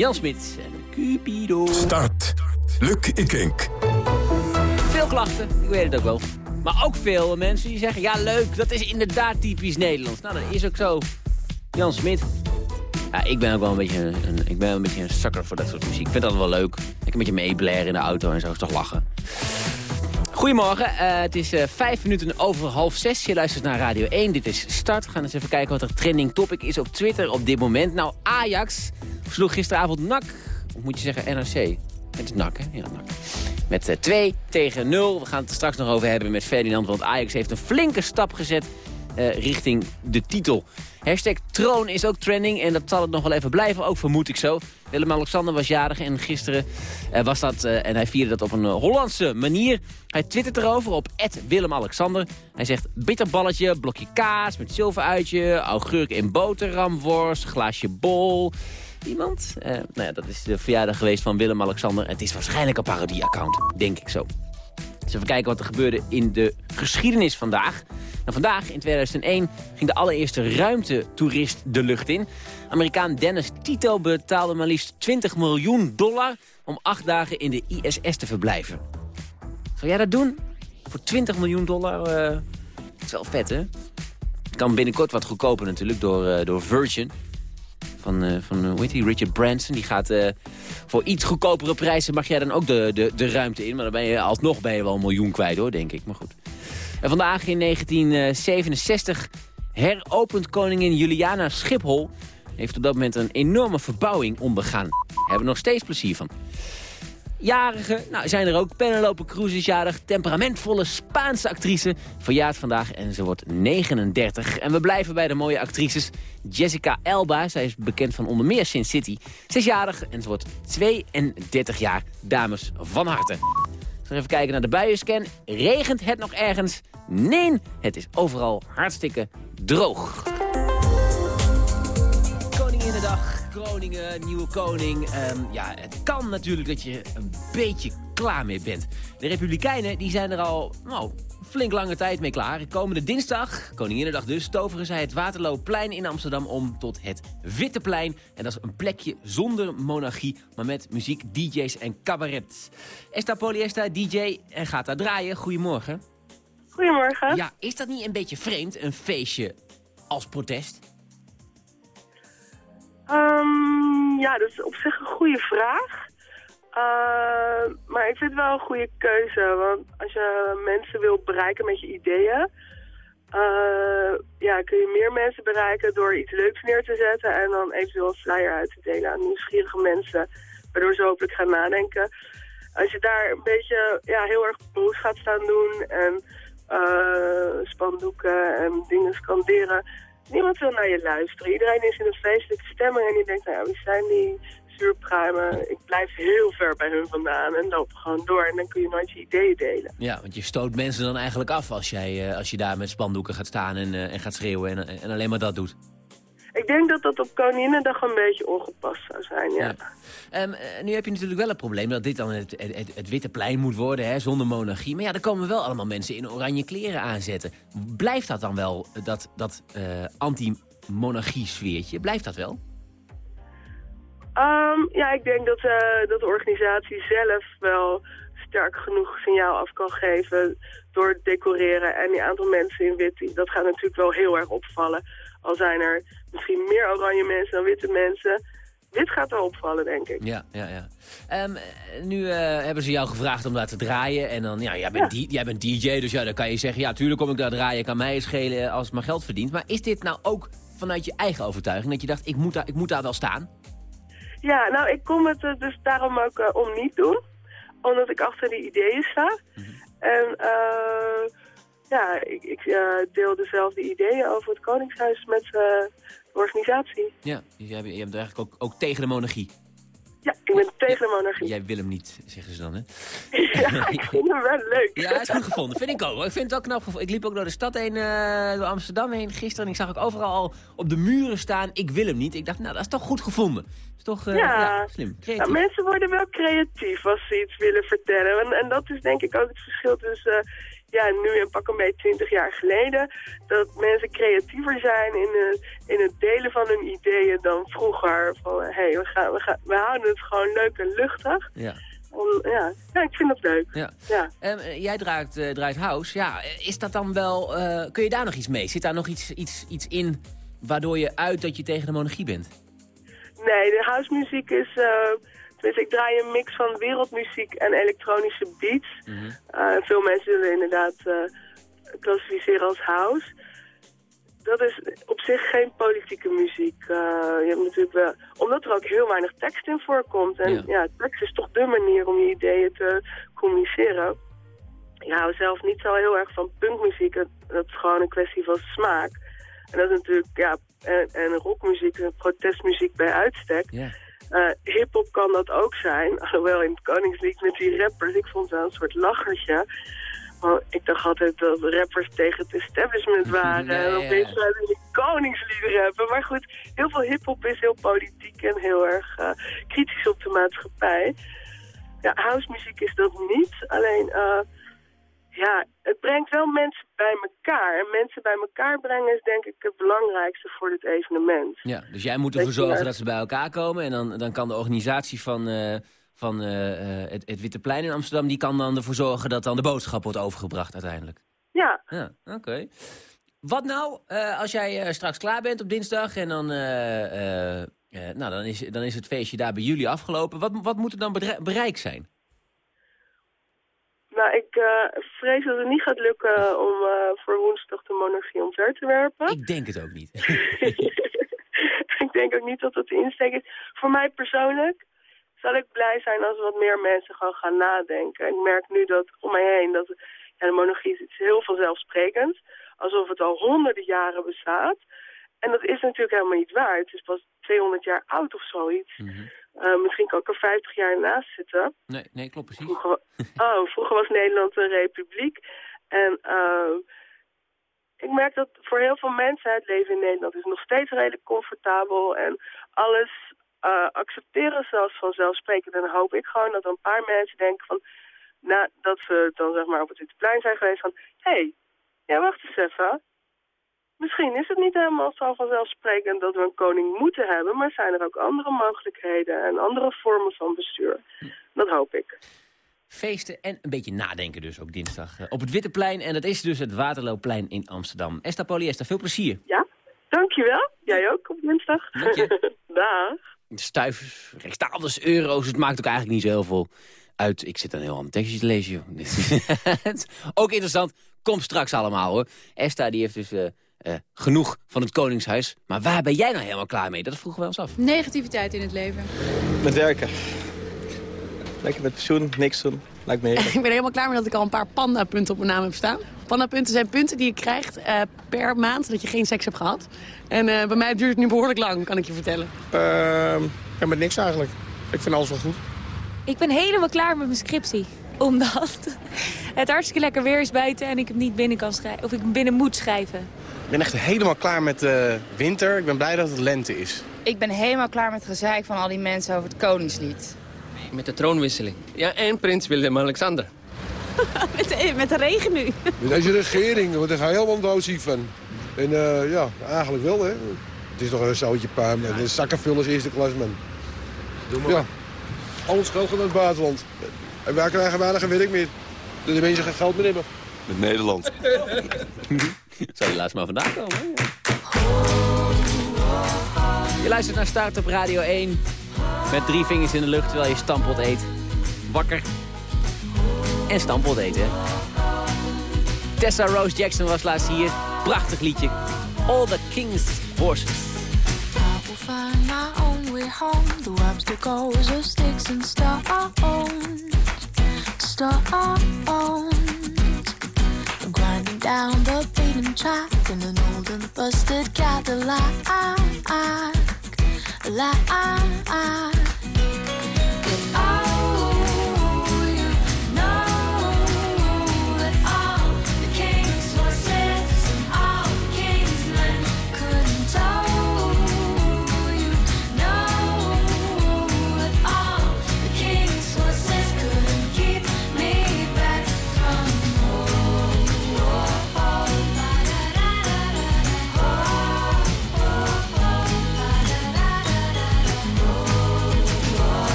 Speaker 3: Jan Smit en Cupido.
Speaker 2: Start. Luc Ikink.
Speaker 3: Veel klachten, ik weet het ook wel. Maar ook veel mensen die zeggen, ja leuk, dat is inderdaad typisch Nederlands. Nou, dat is ook zo. Jan Smit. Ja, ik ben ook wel een beetje een, ik ben een, beetje een sucker voor dat soort muziek. Ik vind dat wel leuk. Ik een beetje meeblaren in de auto en zo, is toch lachen. Goedemorgen, eh, het is eh, vijf minuten over half zes. Je luistert naar Radio 1, dit is Start. We gaan eens even kijken wat er trending topic is op Twitter op dit moment. Nou, Ajax versloeg gisteravond NAC, of moet je zeggen NRC? Het is NAC, hè? Ja, NAC. Met eh, 2 tegen 0. We gaan het er straks nog over hebben met Ferdinand, want Ajax heeft een flinke stap gezet eh, richting de titel. Hashtag troon is ook trending en dat zal het nog wel even blijven, ook vermoed ik zo. Willem-Alexander was jarig en gisteren eh, was dat, eh, en hij vierde dat op een eh, Hollandse manier. Hij twittert erover op Willem-Alexander. Hij zegt bitterballetje, blokje kaas met zilveruitje, augurk in boterhamworst, glaasje bol. Iemand? Eh, nou ja, dat is de verjaardag geweest van Willem-Alexander. Het is waarschijnlijk een parodie-account, denk ik zo. Dus even kijken wat er gebeurde in de geschiedenis vandaag. Nou, vandaag, in 2001, ging de allereerste ruimtetoerist de lucht in. Amerikaan Dennis Tito betaalde maar liefst 20 miljoen dollar... om acht dagen in de ISS te verblijven. Zou jij dat doen? Voor 20 miljoen dollar? eh, dat is wel vet, hè? Het kan binnenkort wat goedkoper natuurlijk door, eh, door Virgin. Van, eh, van eh, hoe die, Richard Branson. Die gaat eh, voor iets goedkopere prijzen mag jij dan ook de, de, de ruimte in. Maar dan ben je alsnog ben je wel een miljoen kwijt hoor, denk ik. Maar goed. En vandaag in 1967 heropent koningin Juliana Schiphol. Heeft op dat moment een enorme verbouwing ondergaan. Daar hebben we nog steeds plezier van. Jarigen, nou zijn er ook. Penelope Cruz jarig. Temperamentvolle Spaanse actrice. Verjaart vandaag en ze wordt 39. En we blijven bij de mooie actrices. Jessica Elba, zij is bekend van onder meer Sin City. Ze is en ze wordt 32 jaar. Dames, van harte. Even kijken naar de buienscan. Regent het nog ergens? Nee, het is overal hartstikke droog. Koninginnedag, Groningen, nieuwe koning. Ehm, ja, het kan natuurlijk dat je een beetje klaar mee bent. De Republikeinen die zijn er al nou, flink lange tijd mee klaar. Komende dinsdag, Koninginnedag dus, toveren zij het Waterloopplein in Amsterdam om tot het Witteplein. En dat is een plekje zonder monarchie, maar met muziek, dj's en cabaret. Esta Polyesta, dj en gaat daar draaien. Goedemorgen.
Speaker 20: Goedemorgen.
Speaker 3: Ja, is dat niet een beetje vreemd, een feestje als protest?
Speaker 20: Ehm, ja, dat is op zich een goede vraag. Eh, maar ik vind het wel een goede keuze. Want als je mensen wil bereiken met je ideeën... eh, ja, kun je meer mensen bereiken door iets leuks neer te zetten... en dan eventueel een flyer uit te delen aan nieuwsgierige mensen... waardoor ze hopelijk gaan nadenken. Als je daar een beetje ja, heel erg boos gaat staan doen... en eh, spandoeken en dingen scanderen... Niemand wil naar je luisteren. Iedereen is in een feestelijke stemming en die denkt, nou ja, wie zijn die zuurpruimen? Ik blijf heel ver bij hun vandaan en loop gewoon door. En dan kun je nooit je ideeën delen.
Speaker 3: Ja, want je stoot mensen dan eigenlijk af als, jij, eh, als je daar met spandoeken gaat staan en, eh, en gaat schreeuwen en, en alleen maar dat doet.
Speaker 20: Ik denk dat dat op Koninginnedag een beetje ongepast zou zijn, ja.
Speaker 3: Ehm, eh, nu heb je natuurlijk wel een probleem dat dit dan het, het, het, het Witte Plein moet worden, hè, zonder monarchie. Maar ja, er komen wel allemaal mensen in oranje kleren aanzetten. Blijft dat dan wel, eh, dat, dat eh, anti-monarchie sfeertje, blijft dat wel?
Speaker 20: Ehm, ja, ik denk dat, dat de organisatie zelf wel sterk genoeg signaal af kan geven door het decoreren. En die aantal mensen in wit, dat gaat natuurlijk wel heel erg opvallen. Al zijn er misschien meer oranje mensen dan witte mensen. Dit gaat wel opvallen, denk ik.
Speaker 3: Ja, ja, ja. Eh, nu eh, hebben ze jou gevraagd om daar te draaien. En dan, ja, jij bent, di- jij bent DJ, dus ja, dan kan je zeggen... ja, tuurlijk kom ik daar draaien, kan mij schelen als het maar geld verdient. Maar is dit nou ook vanuit je eigen overtuiging? Dat je dacht, ik moet daar, ik moet daar wel staan?
Speaker 20: Ja, nou, ik kon het eh, dus daarom ook eh, om niet doen. Omdat ik achter die ideeën sta. En eh, ja, ik, ik eh, deel dezelfde ideeën over het Koningshuis met eh, de organisatie.
Speaker 3: Ja, jij, bent- jij bent eigenlijk ook, ook tegen de monarchie.
Speaker 20: Ja, ik ben tegen de monarchie.
Speaker 3: Jij wil hem niet, zeggen ze dan, hè?
Speaker 20: ja, ik vind hem wel leuk.
Speaker 3: Ja, hij is goed gevonden. Vind ik ook. Ik vind het ook knap gevonden. Ik liep ook door de stad heen, eh, door Amsterdam heen gisteren. En ik zag ook overal al op de muren staan, ik wil hem niet. Ik dacht, nou, dat is toch goed gevonden. Dat is toch
Speaker 20: Ja.
Speaker 3: slim. Creatief.
Speaker 20: mensen worden wel creatief als ze iets willen vertellen. En, en dat is denk ik ook het verschil tussen ja, nu en pak een beetje 20 jaar geleden. Dat mensen creatiever zijn in, eh, in het delen van hun ideeën dan vroeger. Van, hé, hey, we, gaan, we, gaan, we houden het gewoon leuk en luchtig.
Speaker 3: Ja.
Speaker 20: Om, ja. ja, ik vind dat leuk.
Speaker 3: Ja.
Speaker 20: Ja.
Speaker 3: Ehm, eh, jij draait, eh, draait house. Ja, eh, is dat dan wel... eh, kun je daar nog iets mee? Zit daar nog iets, iets, iets in waardoor je uit dat je tegen de monarchie bent?
Speaker 20: Nee, de housemuziek is, eh, Dus ik draai een mix van wereldmuziek en elektronische beats. Eh, veel mensen zullen inderdaad eh, klassificeren als house. Dat is op zich geen politieke muziek. Eh, je hebt natuurlijk wel, omdat er ook heel weinig tekst in voorkomt. En ja. tekst is toch de manier om je ideeën te communiceren. Ik hou zelf niet zo heel erg van punkmuziek. Dat, is gewoon een kwestie van smaak. En dat is natuurlijk, ja, en, en rockmuziek, en protestmuziek bij uitstek. Eh, hip-hop kan dat ook zijn. Alhoewel in het Koningslied met die rappers, ik vond het wel een soort lachertje. Want ik dacht altijd dat rappers tegen het establishment waren.
Speaker 3: Ja,
Speaker 20: En opeens zouden die koningslieden rappen. Maar goed, heel veel hip-hop is heel politiek en heel erg eh, kritisch op de maatschappij. Ja, housemuziek is dat niet. Alleen, eh, ja, het brengt wel mensen bij elkaar. En mensen bij elkaar brengen is denk ik het belangrijkste voor dit evenement.
Speaker 3: Ja, dus jij moet ervoor zorgen dat ze bij elkaar komen. En dan, dan kan de organisatie van, eh, van eh, eh, het, het Witte Plein in Amsterdam... die kan dan ervoor zorgen dat dan de boodschap wordt overgebracht uiteindelijk.
Speaker 20: Ja.
Speaker 3: Ja, oké. Wat nou als jij straks klaar bent op dinsdag... en dan, nou, dan, is, dan is het feestje daar bij jullie afgelopen. Wat, wat moet er dan bereik zijn?
Speaker 20: Nou, ik eh, vrees dat het niet gaat lukken om eh, voor woensdag de monarchie omver te werpen.
Speaker 3: Ik denk het ook niet.
Speaker 20: ik denk ook niet dat dat de insteek is. Voor mij persoonlijk zal ik blij zijn als wat meer mensen gewoon gaan nadenken. Ik merk nu dat om mij heen dat ja, de monarchie is iets heel vanzelfsprekends. Alsof het al honderden jaren bestaat. En dat is natuurlijk helemaal niet waar. Het is pas 200 jaar oud of zoiets. Eh, misschien kan ik er 50 jaar naast zitten.
Speaker 3: Nee, nee klopt precies.
Speaker 20: Vroeger, oh, vroeger was Nederland een republiek. En eh, ik merk dat voor heel veel mensen het leven in Nederland is nog steeds redelijk comfortabel. En alles eh, accepteren ze als vanzelfsprekend. En dan hoop ik gewoon dat een paar mensen denken van... Nadat ze dan zeg maar op het Witteplein zijn geweest van... Hé, hey, ja wacht eens even. Misschien is het niet helemaal zo vanzelfsprekend dat we een koning moeten hebben, maar zijn er ook andere mogelijkheden en andere vormen van bestuur. Dat hoop ik.
Speaker 3: Feesten en een beetje nadenken dus ook dinsdag eh, op het Witte Plein. En dat is dus het Waterloopplein in Amsterdam. Esther Polyester, veel plezier.
Speaker 20: Ja, dankjewel. Jij ook op dinsdag.
Speaker 3: Dank je.
Speaker 20: Dag.
Speaker 3: Stuivers, rechtsdaalders, euro's, het maakt ook eigenlijk niet zo heel veel uit. Ik zit een heel ander tekstje te lezen, joh. ook interessant, komt straks allemaal hoor. Esther die heeft dus eh, eh, genoeg van het Koningshuis. Maar waar ben jij nou helemaal klaar mee? Dat vroegen we ons af.
Speaker 21: Negativiteit in het leven.
Speaker 6: Met werken. Lekker met pensioen, niks doen. Lijkt me heerlijk.
Speaker 22: Ik ben helemaal klaar met dat ik al een paar pandapunten op mijn naam heb staan. Pandapunten zijn punten die je krijgt eh, per maand dat je geen seks hebt gehad. En eh, bij mij duurt het nu behoorlijk lang, kan ik je vertellen.
Speaker 23: Ehm ja, met niks eigenlijk. Ik vind alles wel goed.
Speaker 24: Ik ben helemaal klaar met mijn scriptie. Omdat het hartstikke lekker weer is buiten en ik hem niet binnen kan schrijven. Of ik hem binnen moet schrijven.
Speaker 23: Ik ben echt helemaal klaar met de winter. Ik ben blij dat het lente is.
Speaker 25: Ik ben helemaal klaar met het gezeik van al die mensen over het Koningslied.
Speaker 26: Met de troonwisseling. Ja, en prins Willem-Alexander.
Speaker 24: met, de, met de regen nu.
Speaker 27: Deze regering, daar ga je helemaal doodziek van. En eh, ja, eigenlijk wel, hè. Het is toch een zoutje puim. En de zakkenvullers eerste klas, man. Doe maar. Ja, alles geld gaat naar het buitenland. En wij krijgen weinig werk meer. Dat de mensen geen geld meer hebben.
Speaker 28: Met Nederland.
Speaker 3: Zou je laatst maar vandaan komen. Je luistert naar Start op Radio 1. Met drie vingers in de lucht terwijl je stampot eet. Wakker. En stampot eten, hè. Tessa Rose Jackson was laatst hier. Prachtig liedje. All the King's Horses.
Speaker 29: I will find my own way home through obstacles of sticks and stones. Stones. Down the beaten track in an old and busted Cadillac. Like.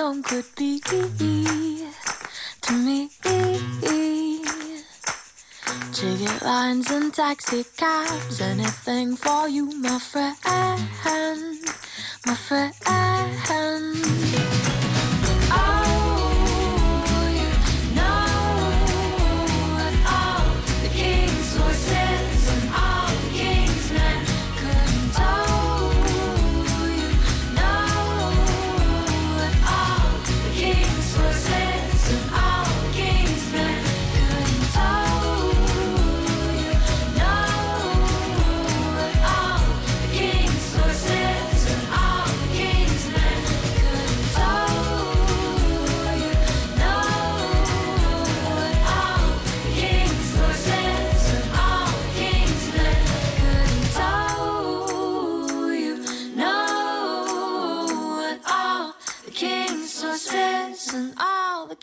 Speaker 29: Home could be to me. Ticket lines and taxi cabs, anything for you, my friend, my friend.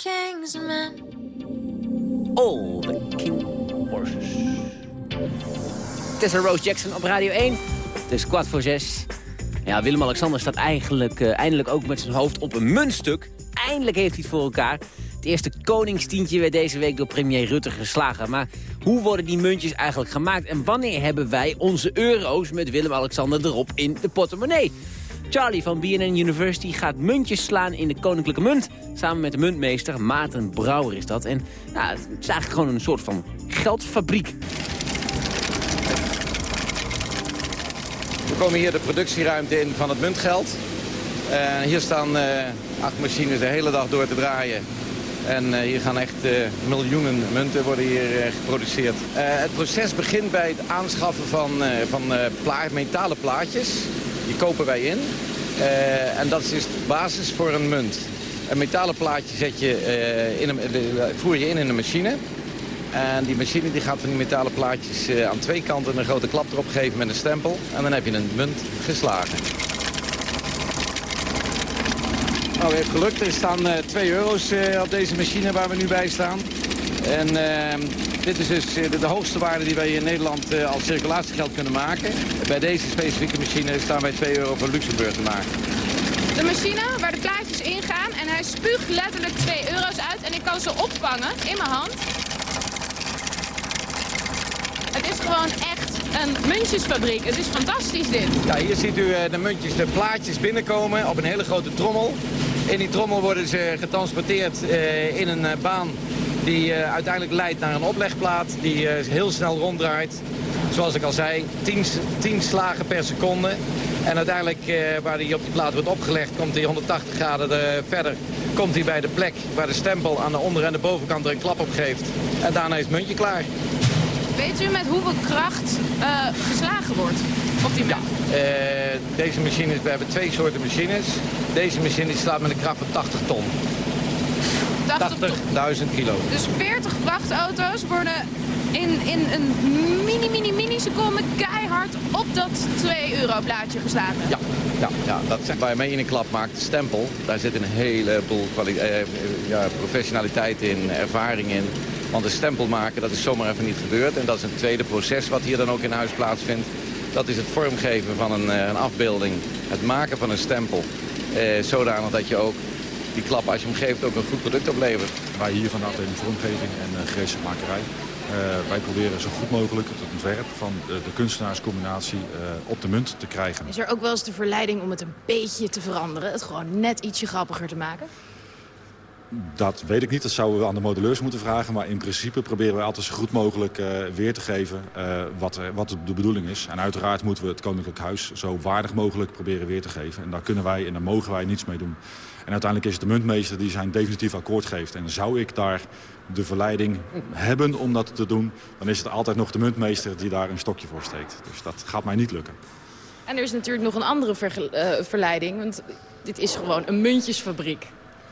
Speaker 29: All the king's men. All the Horses.
Speaker 3: Tessa Rose Jackson op Radio 1. Het is kwart voor zes. Ja, Willem-Alexander staat eigenlijk eh, eindelijk ook met zijn hoofd op een muntstuk. Eindelijk heeft hij het voor elkaar. Het eerste koningstientje werd deze week door premier Rutte geslagen. Maar hoe worden die muntjes eigenlijk gemaakt? En wanneer hebben wij onze euro's met Willem-Alexander erop in de portemonnee? Charlie van BNN University gaat muntjes slaan in de koninklijke munt. Samen met de muntmeester, Maarten Brouwer is dat. En het is eigenlijk gewoon een soort van geldfabriek.
Speaker 30: We komen hier de productieruimte in van het muntgeld. En hier staan eh, acht machines de hele dag door te draaien. En eh, hier gaan echt eh, miljoenen munten worden hier eh, geproduceerd. Eh, het proces begint bij het aanschaffen van, eh, van eh, metalen plaatjes. Die kopen wij in. Eh, en dat is de basis voor een munt. Een metalen plaatje zet je, eh, in een, voer je in in een machine. En die machine die gaat van die metalen plaatjes eh, aan twee kanten een grote klap erop geven met een stempel. En dan heb je een munt geslagen. Nou, heeft gelukt. Er staan eh 2 euro's op deze machine waar we nu bij staan. En eh, dit is dus eh, de, de hoogste waarde die wij in Nederland eh, als circulatiegeld kunnen maken. Bij deze specifieke machine staan wij 2 euro voor Luxemburg te maken.
Speaker 25: De machine waar de plaatjes in gaan en hij spuugt letterlijk 2 euro's uit en ik kan ze opvangen in mijn hand. Het is gewoon echt een muntjesfabriek. Het is fantastisch dit.
Speaker 30: Ja, hier ziet u eh, de muntjes, de plaatjes binnenkomen op een hele grote trommel. In die trommel worden ze getransporteerd in een baan die eh, uiteindelijk leidt naar een oplegplaat die eh, heel snel ronddraait. Zoals ik al zei, 10, 10 slagen per seconde. En uiteindelijk, eh, waar die op die plaat wordt opgelegd, komt hij 180 graden verder. Komt hij bij de plek waar de stempel aan de onder- en de bovenkant er een klap op geeft. En daarna is het muntje klaar.
Speaker 25: Weet u met hoeveel kracht geslagen wordt op die munt?
Speaker 30: Deze machines, we hebben twee soorten machines. Deze machine die slaat met een kracht van 80 ton. 80.000 kilo.
Speaker 25: Dus 40 vrachtauto's worden in, in een mini, mini, mini seconde keihard op dat 2 euro plaatje geslagen.
Speaker 30: Ja, ja, ja dat is waar je mee in een klap maakt. De stempel, daar zit een heleboel kwali- eh, ja, professionaliteit in, ervaring in. Want een stempel maken, dat is zomaar even niet gebeurd. En dat is een tweede proces wat hier dan ook in huis plaatsvindt. Dat is het vormgeven van een, eh, een afbeelding. Het maken van een stempel. Eh, zodanig dat je ook die klap, als je hem geeft, ook een goed product oplevert.
Speaker 31: Wij hier van de afdeling vormgeving en uh. Uh, wij proberen zo goed mogelijk het ontwerp van de, de kunstenaarscombinatie uh, op de munt te krijgen.
Speaker 25: Is er ook wel eens de verleiding om het een beetje te veranderen? Het gewoon net ietsje grappiger te maken?
Speaker 31: Dat weet ik niet, dat zouden we aan de modelleurs moeten vragen. Maar in principe proberen we altijd zo goed mogelijk uh, weer te geven uh, wat, wat de bedoeling is. En uiteraard moeten we het Koninklijk Huis zo waardig mogelijk proberen weer te geven. En daar kunnen wij en daar mogen wij niets mee doen. En uiteindelijk is het de muntmeester die zijn definitief akkoord geeft. En zou ik daar de verleiding hebben om dat te doen... dan is het altijd nog de muntmeester die daar een stokje voor steekt. Dus dat gaat mij niet lukken.
Speaker 25: En er is natuurlijk nog een andere uh, verleiding. Want dit is gewoon een muntjesfabriek.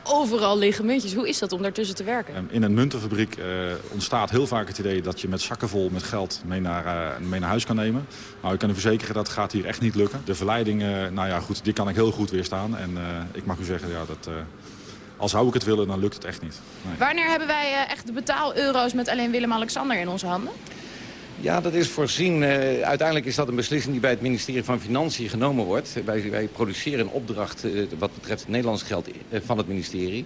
Speaker 25: Overal liggen muntjes. Hoe is dat om daartussen te werken?
Speaker 31: In een muntenfabriek uh, ontstaat heel vaak het idee dat je met zakken vol met geld mee naar, uh, mee naar huis kan nemen. Nou, ik kan u verzekeren dat gaat hier echt niet lukken. De verleiding, uh, nou ja, goed, die kan ik heel goed weerstaan. En ik mag u zeggen, ja, dat, al zou ik het willen, dan lukt het echt niet.
Speaker 25: Nee. Wanneer hebben wij echt de betaal-euro's met alleen Willem-Alexander in onze handen?
Speaker 30: Ja, dat is voorzien. Eh, uiteindelijk is dat een beslissing die bij het ministerie van Financiën genomen wordt. Wij, wij produceren een opdracht eh, wat betreft het Nederlands geld eh, van het ministerie.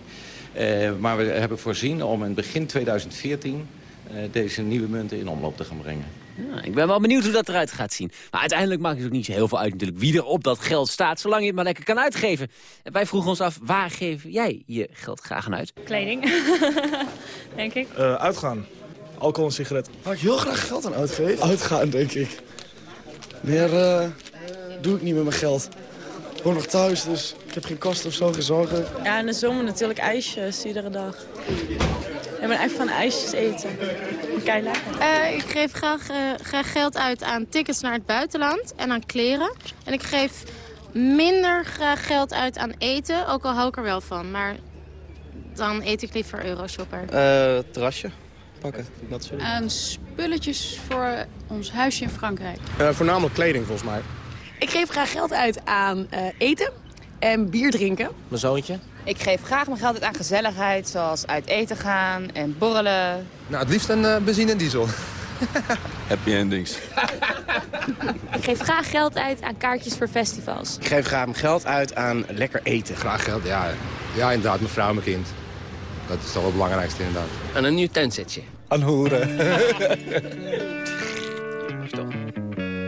Speaker 30: Eh, maar we hebben voorzien om in begin 2014 eh, deze nieuwe munten in omloop te gaan brengen.
Speaker 3: Ja, ik ben wel benieuwd hoe dat eruit gaat zien. Maar uiteindelijk maakt het ook niet zo heel veel uit natuurlijk wie er op dat geld staat, zolang je het maar lekker kan uitgeven. En wij vroegen ons af, waar geef jij je geld graag aan uit?
Speaker 32: Kleding, denk ik.
Speaker 33: Eh, uitgaan. Alcohol en sigaret.
Speaker 34: Waar ik heel graag geld aan uitgeef? Uitgaan, denk ik. Meer eh, doe ik niet met mijn geld. Ik woon nog thuis, dus ik heb geen kosten of zo, geen zorgen.
Speaker 35: Ja, in de zomer natuurlijk ijsjes iedere dag. Ik ben echt van ijsjes eten. Kei lekker.
Speaker 36: Eh, ik geef graag, eh, graag geld uit aan tickets naar het buitenland en aan kleren. En ik geef minder graag geld uit aan eten, ook al hou ik er wel van. Maar dan eet ik liever Euroshopper.
Speaker 6: Eh, terrasje pakken, dat soort dingen.
Speaker 37: Aan spulletjes voor ons huisje in Frankrijk.
Speaker 33: Eh, voornamelijk kleding, volgens mij.
Speaker 22: Ik geef graag geld uit aan eh, eten en bier drinken.
Speaker 33: Mijn zoontje.
Speaker 38: Ik geef graag mijn geld uit aan gezelligheid, zoals uit eten gaan en borrelen.
Speaker 33: Nou, het liefst een eh, benzine en diesel.
Speaker 21: Happy endings.
Speaker 24: Ik geef graag geld uit aan kaartjes voor festivals.
Speaker 33: Ik geef graag mijn geld uit aan lekker eten.
Speaker 27: Graag geld, ja. Ja, inderdaad, mijn vrouw en mijn kind. Dat is toch het belangrijkste, inderdaad.
Speaker 26: Aan een nieuw tuinsetje.
Speaker 33: Aan hoeren.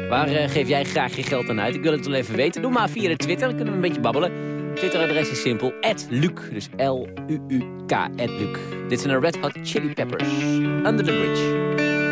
Speaker 3: Waar eh, geef jij graag je geld aan uit? Ik wil het wel even weten. Doe maar via de Twitter, dan kunnen we een beetje babbelen. Twitteradres is simpel, Luc. Dus L-U-U-K, Luc. Dit zijn de Red Hot Chili Peppers. Under the Bridge.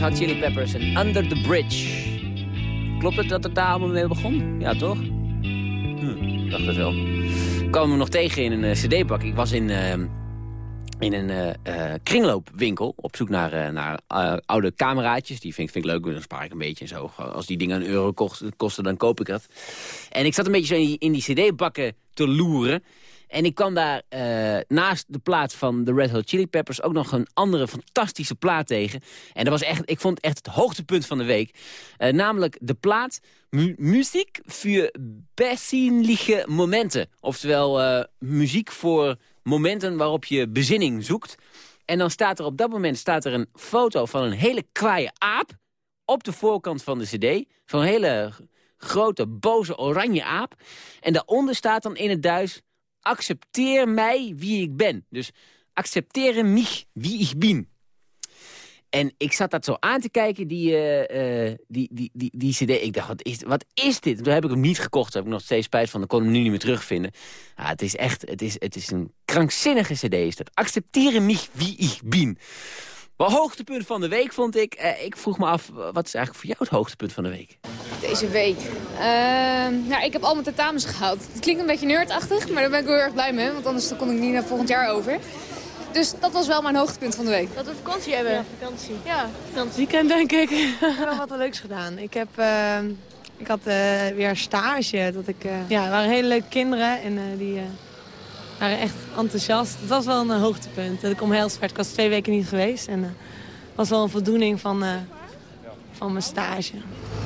Speaker 3: Red Hot Chili Peppers en Under the Bridge. Klopt het dat het daar allemaal mee begon? Ja, toch? Hm, dacht het wel. Ik kwam hem nog tegen in een eh, cd-pak. Ik was in, eh, in een eh, kringloopwinkel op zoek naar, naar oude cameraatjes. Die vind, ik- vind ik leuk, dan spaar ik een beetje en zo. Als die dingen een euro kosten, dan koop ik dat. En ik zat een beetje zo in die, in die cd-bakken te loeren. En ik kwam daar eh, naast de plaat van de Red Hot Chili Peppers... ook nog een andere fantastische plaat tegen. En dat was echt, ik vond het echt het hoogtepunt van de week. Eh, namelijk de plaat Mu Muziek voor besinnliche momenten. Oftewel eh, muziek voor momenten waarop je bezinning zoekt. En dan staat er op dat moment staat er een foto van een hele kwaaie aap... op de voorkant van de cd. Een hele grote, boze, oranje aap. En daaronder staat dan in het Duits... accepteer mij wie ik ben. Dus accepteren mich wie ik ben. En ik zat dat zo aan te kijken, die, eh, eh, die, die, die, die cd. Ik dacht, wat is, wat is dit? Toen heb ik hem niet gekocht. Daar heb ik nog steeds spijt van. Dan kon hem nu niet meer terugvinden. Ja, het is echt, het is, het is een krankzinnige cd is dat. Accepteren mich wie ik ben. Wat hoogtepunt van de week vond ik. eh, ik vroeg me af, wat is eigenlijk voor jou het hoogtepunt van de week?
Speaker 39: Deze week. Ehm nou, ik heb al mijn tentamens gehaald. Het klinkt een beetje nerdachtig, maar daar ben ik heel erg blij mee. Want anders dan kon ik niet naar volgend jaar over. Dus dat was wel mijn hoogtepunt van de week.
Speaker 25: Dat we vakantie hebben.
Speaker 22: Ja, vakantie.
Speaker 39: Ja.
Speaker 22: Weekend denk ik. ik heb wel wat leuks gedaan. Ik, heb, eh, ik had eh, weer stage. Dat ik, eh, ja, het waren hele leuke kinderen en eh, die eh, waren echt enthousiast. Het was wel een eh, hoogtepunt dat ik omhelst werd. Ik was twee weken niet geweest en het was wel een voldoening van, eh, van mijn stage.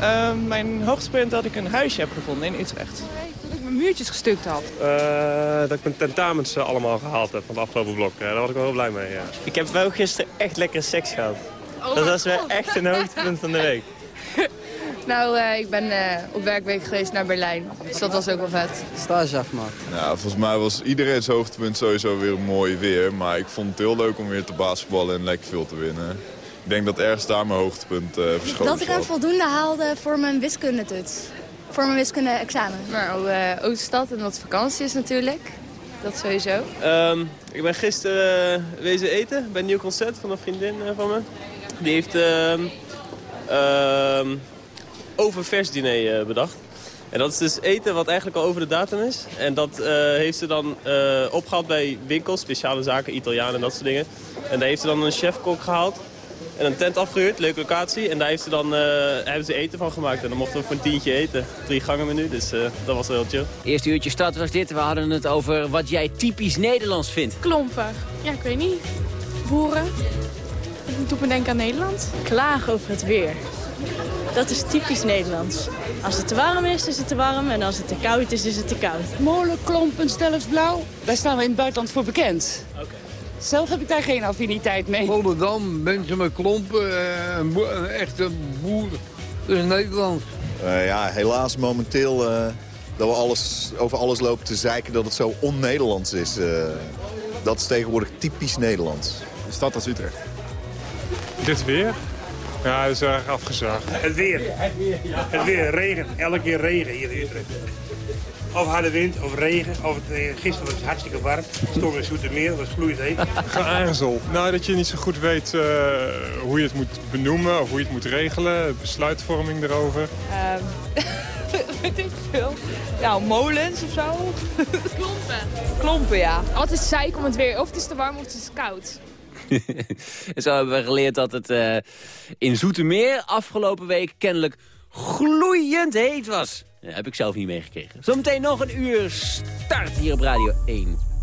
Speaker 6: Ehm, mijn hoogtepunt dat ik een huisje heb gevonden in Utrecht.
Speaker 39: Dat ik mijn muurtjes gestukt had.
Speaker 40: Eh, dat ik mijn tentamens eh, allemaal gehaald heb van het afgelopen blok. Ja, daar was ik wel heel blij mee. Ja.
Speaker 6: Ik heb wel gisteren echt lekker seks gehad.
Speaker 39: Oh
Speaker 6: dat was wel echt een hoogtepunt van de week.
Speaker 39: Nou, eh, ik ben eh, op werkweek geweest naar Berlijn. Dus dat was ook wel vet.
Speaker 41: Stage afmaken.
Speaker 42: Ja, volgens mij was iedereen's hoogtepunt sowieso weer mooi weer. Maar ik vond het heel leuk om weer te basketballen en lekker veel te winnen. Ik denk dat ergens daar mijn hoogtepunt eh verscholen
Speaker 43: Dat ik een voldoende haalde voor mijn wiskundetoets. Voor mijn wiskunde-examen.
Speaker 39: Maar uh, Ooststad en wat vakantie is natuurlijk. Dat sowieso.
Speaker 6: Ehm, ik ben gisteren wezen eten bij een nieuw concert van een vriendin eh, van me. Die heeft ehm ehm oververs diner eh, bedacht. En dat is dus eten wat eigenlijk al over de datum is. En dat eh, heeft ze dan eh, opgehaald bij winkels, speciale zaken, Italianen en dat soort dingen. En daar heeft ze dan een chefkok gehaald. En een tent afgehuurd, leuke locatie. En daar heeft ze dan, eh, hebben ze eten van gemaakt. En dan mochten we voor een tientje eten. Drie gangen menu, dus eh, dat was wel heel chill.
Speaker 3: Eerste uurtje start was dit. We hadden het over wat jij typisch Nederlands vindt.
Speaker 25: Klompen. Ja, ik weet niet. Boeren. Dat doet me denken aan Nederland.
Speaker 35: Klagen over het weer. Dat is typisch Nederlands. Als het te warm is, is het te warm. En als het te koud is, is het te koud.
Speaker 44: Molen, klompen, stelligsblauw. Daar staan we in het buitenland voor bekend. Zelf heb ik daar geen affiniteit mee.
Speaker 45: Volendam, mensen met klompen, eh, een, boer- een echte boer. Dat is Nederlands.
Speaker 46: Eh, ja, helaas momenteel eh, dat we alles, over alles lopen te zeiken dat het zo on-Nederlands is. eh. dat is tegenwoordig typisch Nederlands.
Speaker 42: Een stad als Utrecht.
Speaker 40: Dit weer? Ja, dat is erg afgezaagd.
Speaker 28: Het weer. Het weer, regen. Elke keer regen hier in Utrecht. Of harde wind, of regen. Of het, eh, gisteren was het hartstikke warm. Stond in Zoetermeer, dat was gloeiend heet.
Speaker 40: Geaarzel. Nou, dat je niet zo goed weet eh, hoe je het moet benoemen of hoe je het moet regelen. Besluitvorming erover.
Speaker 35: Ehm, weet ik veel. Nou, molens of zo.
Speaker 25: Klompen.
Speaker 35: Klompen, ja.
Speaker 25: Altijd zeik om het weer. Of het is te warm of het is te koud.
Speaker 3: Zo hebben we geleerd dat het eh, in Zoetermeer afgelopen week kennelijk gloeiend heet was. Dat heb ik zelf niet meegekregen. Zometeen nog een uur start hier op Radio 1.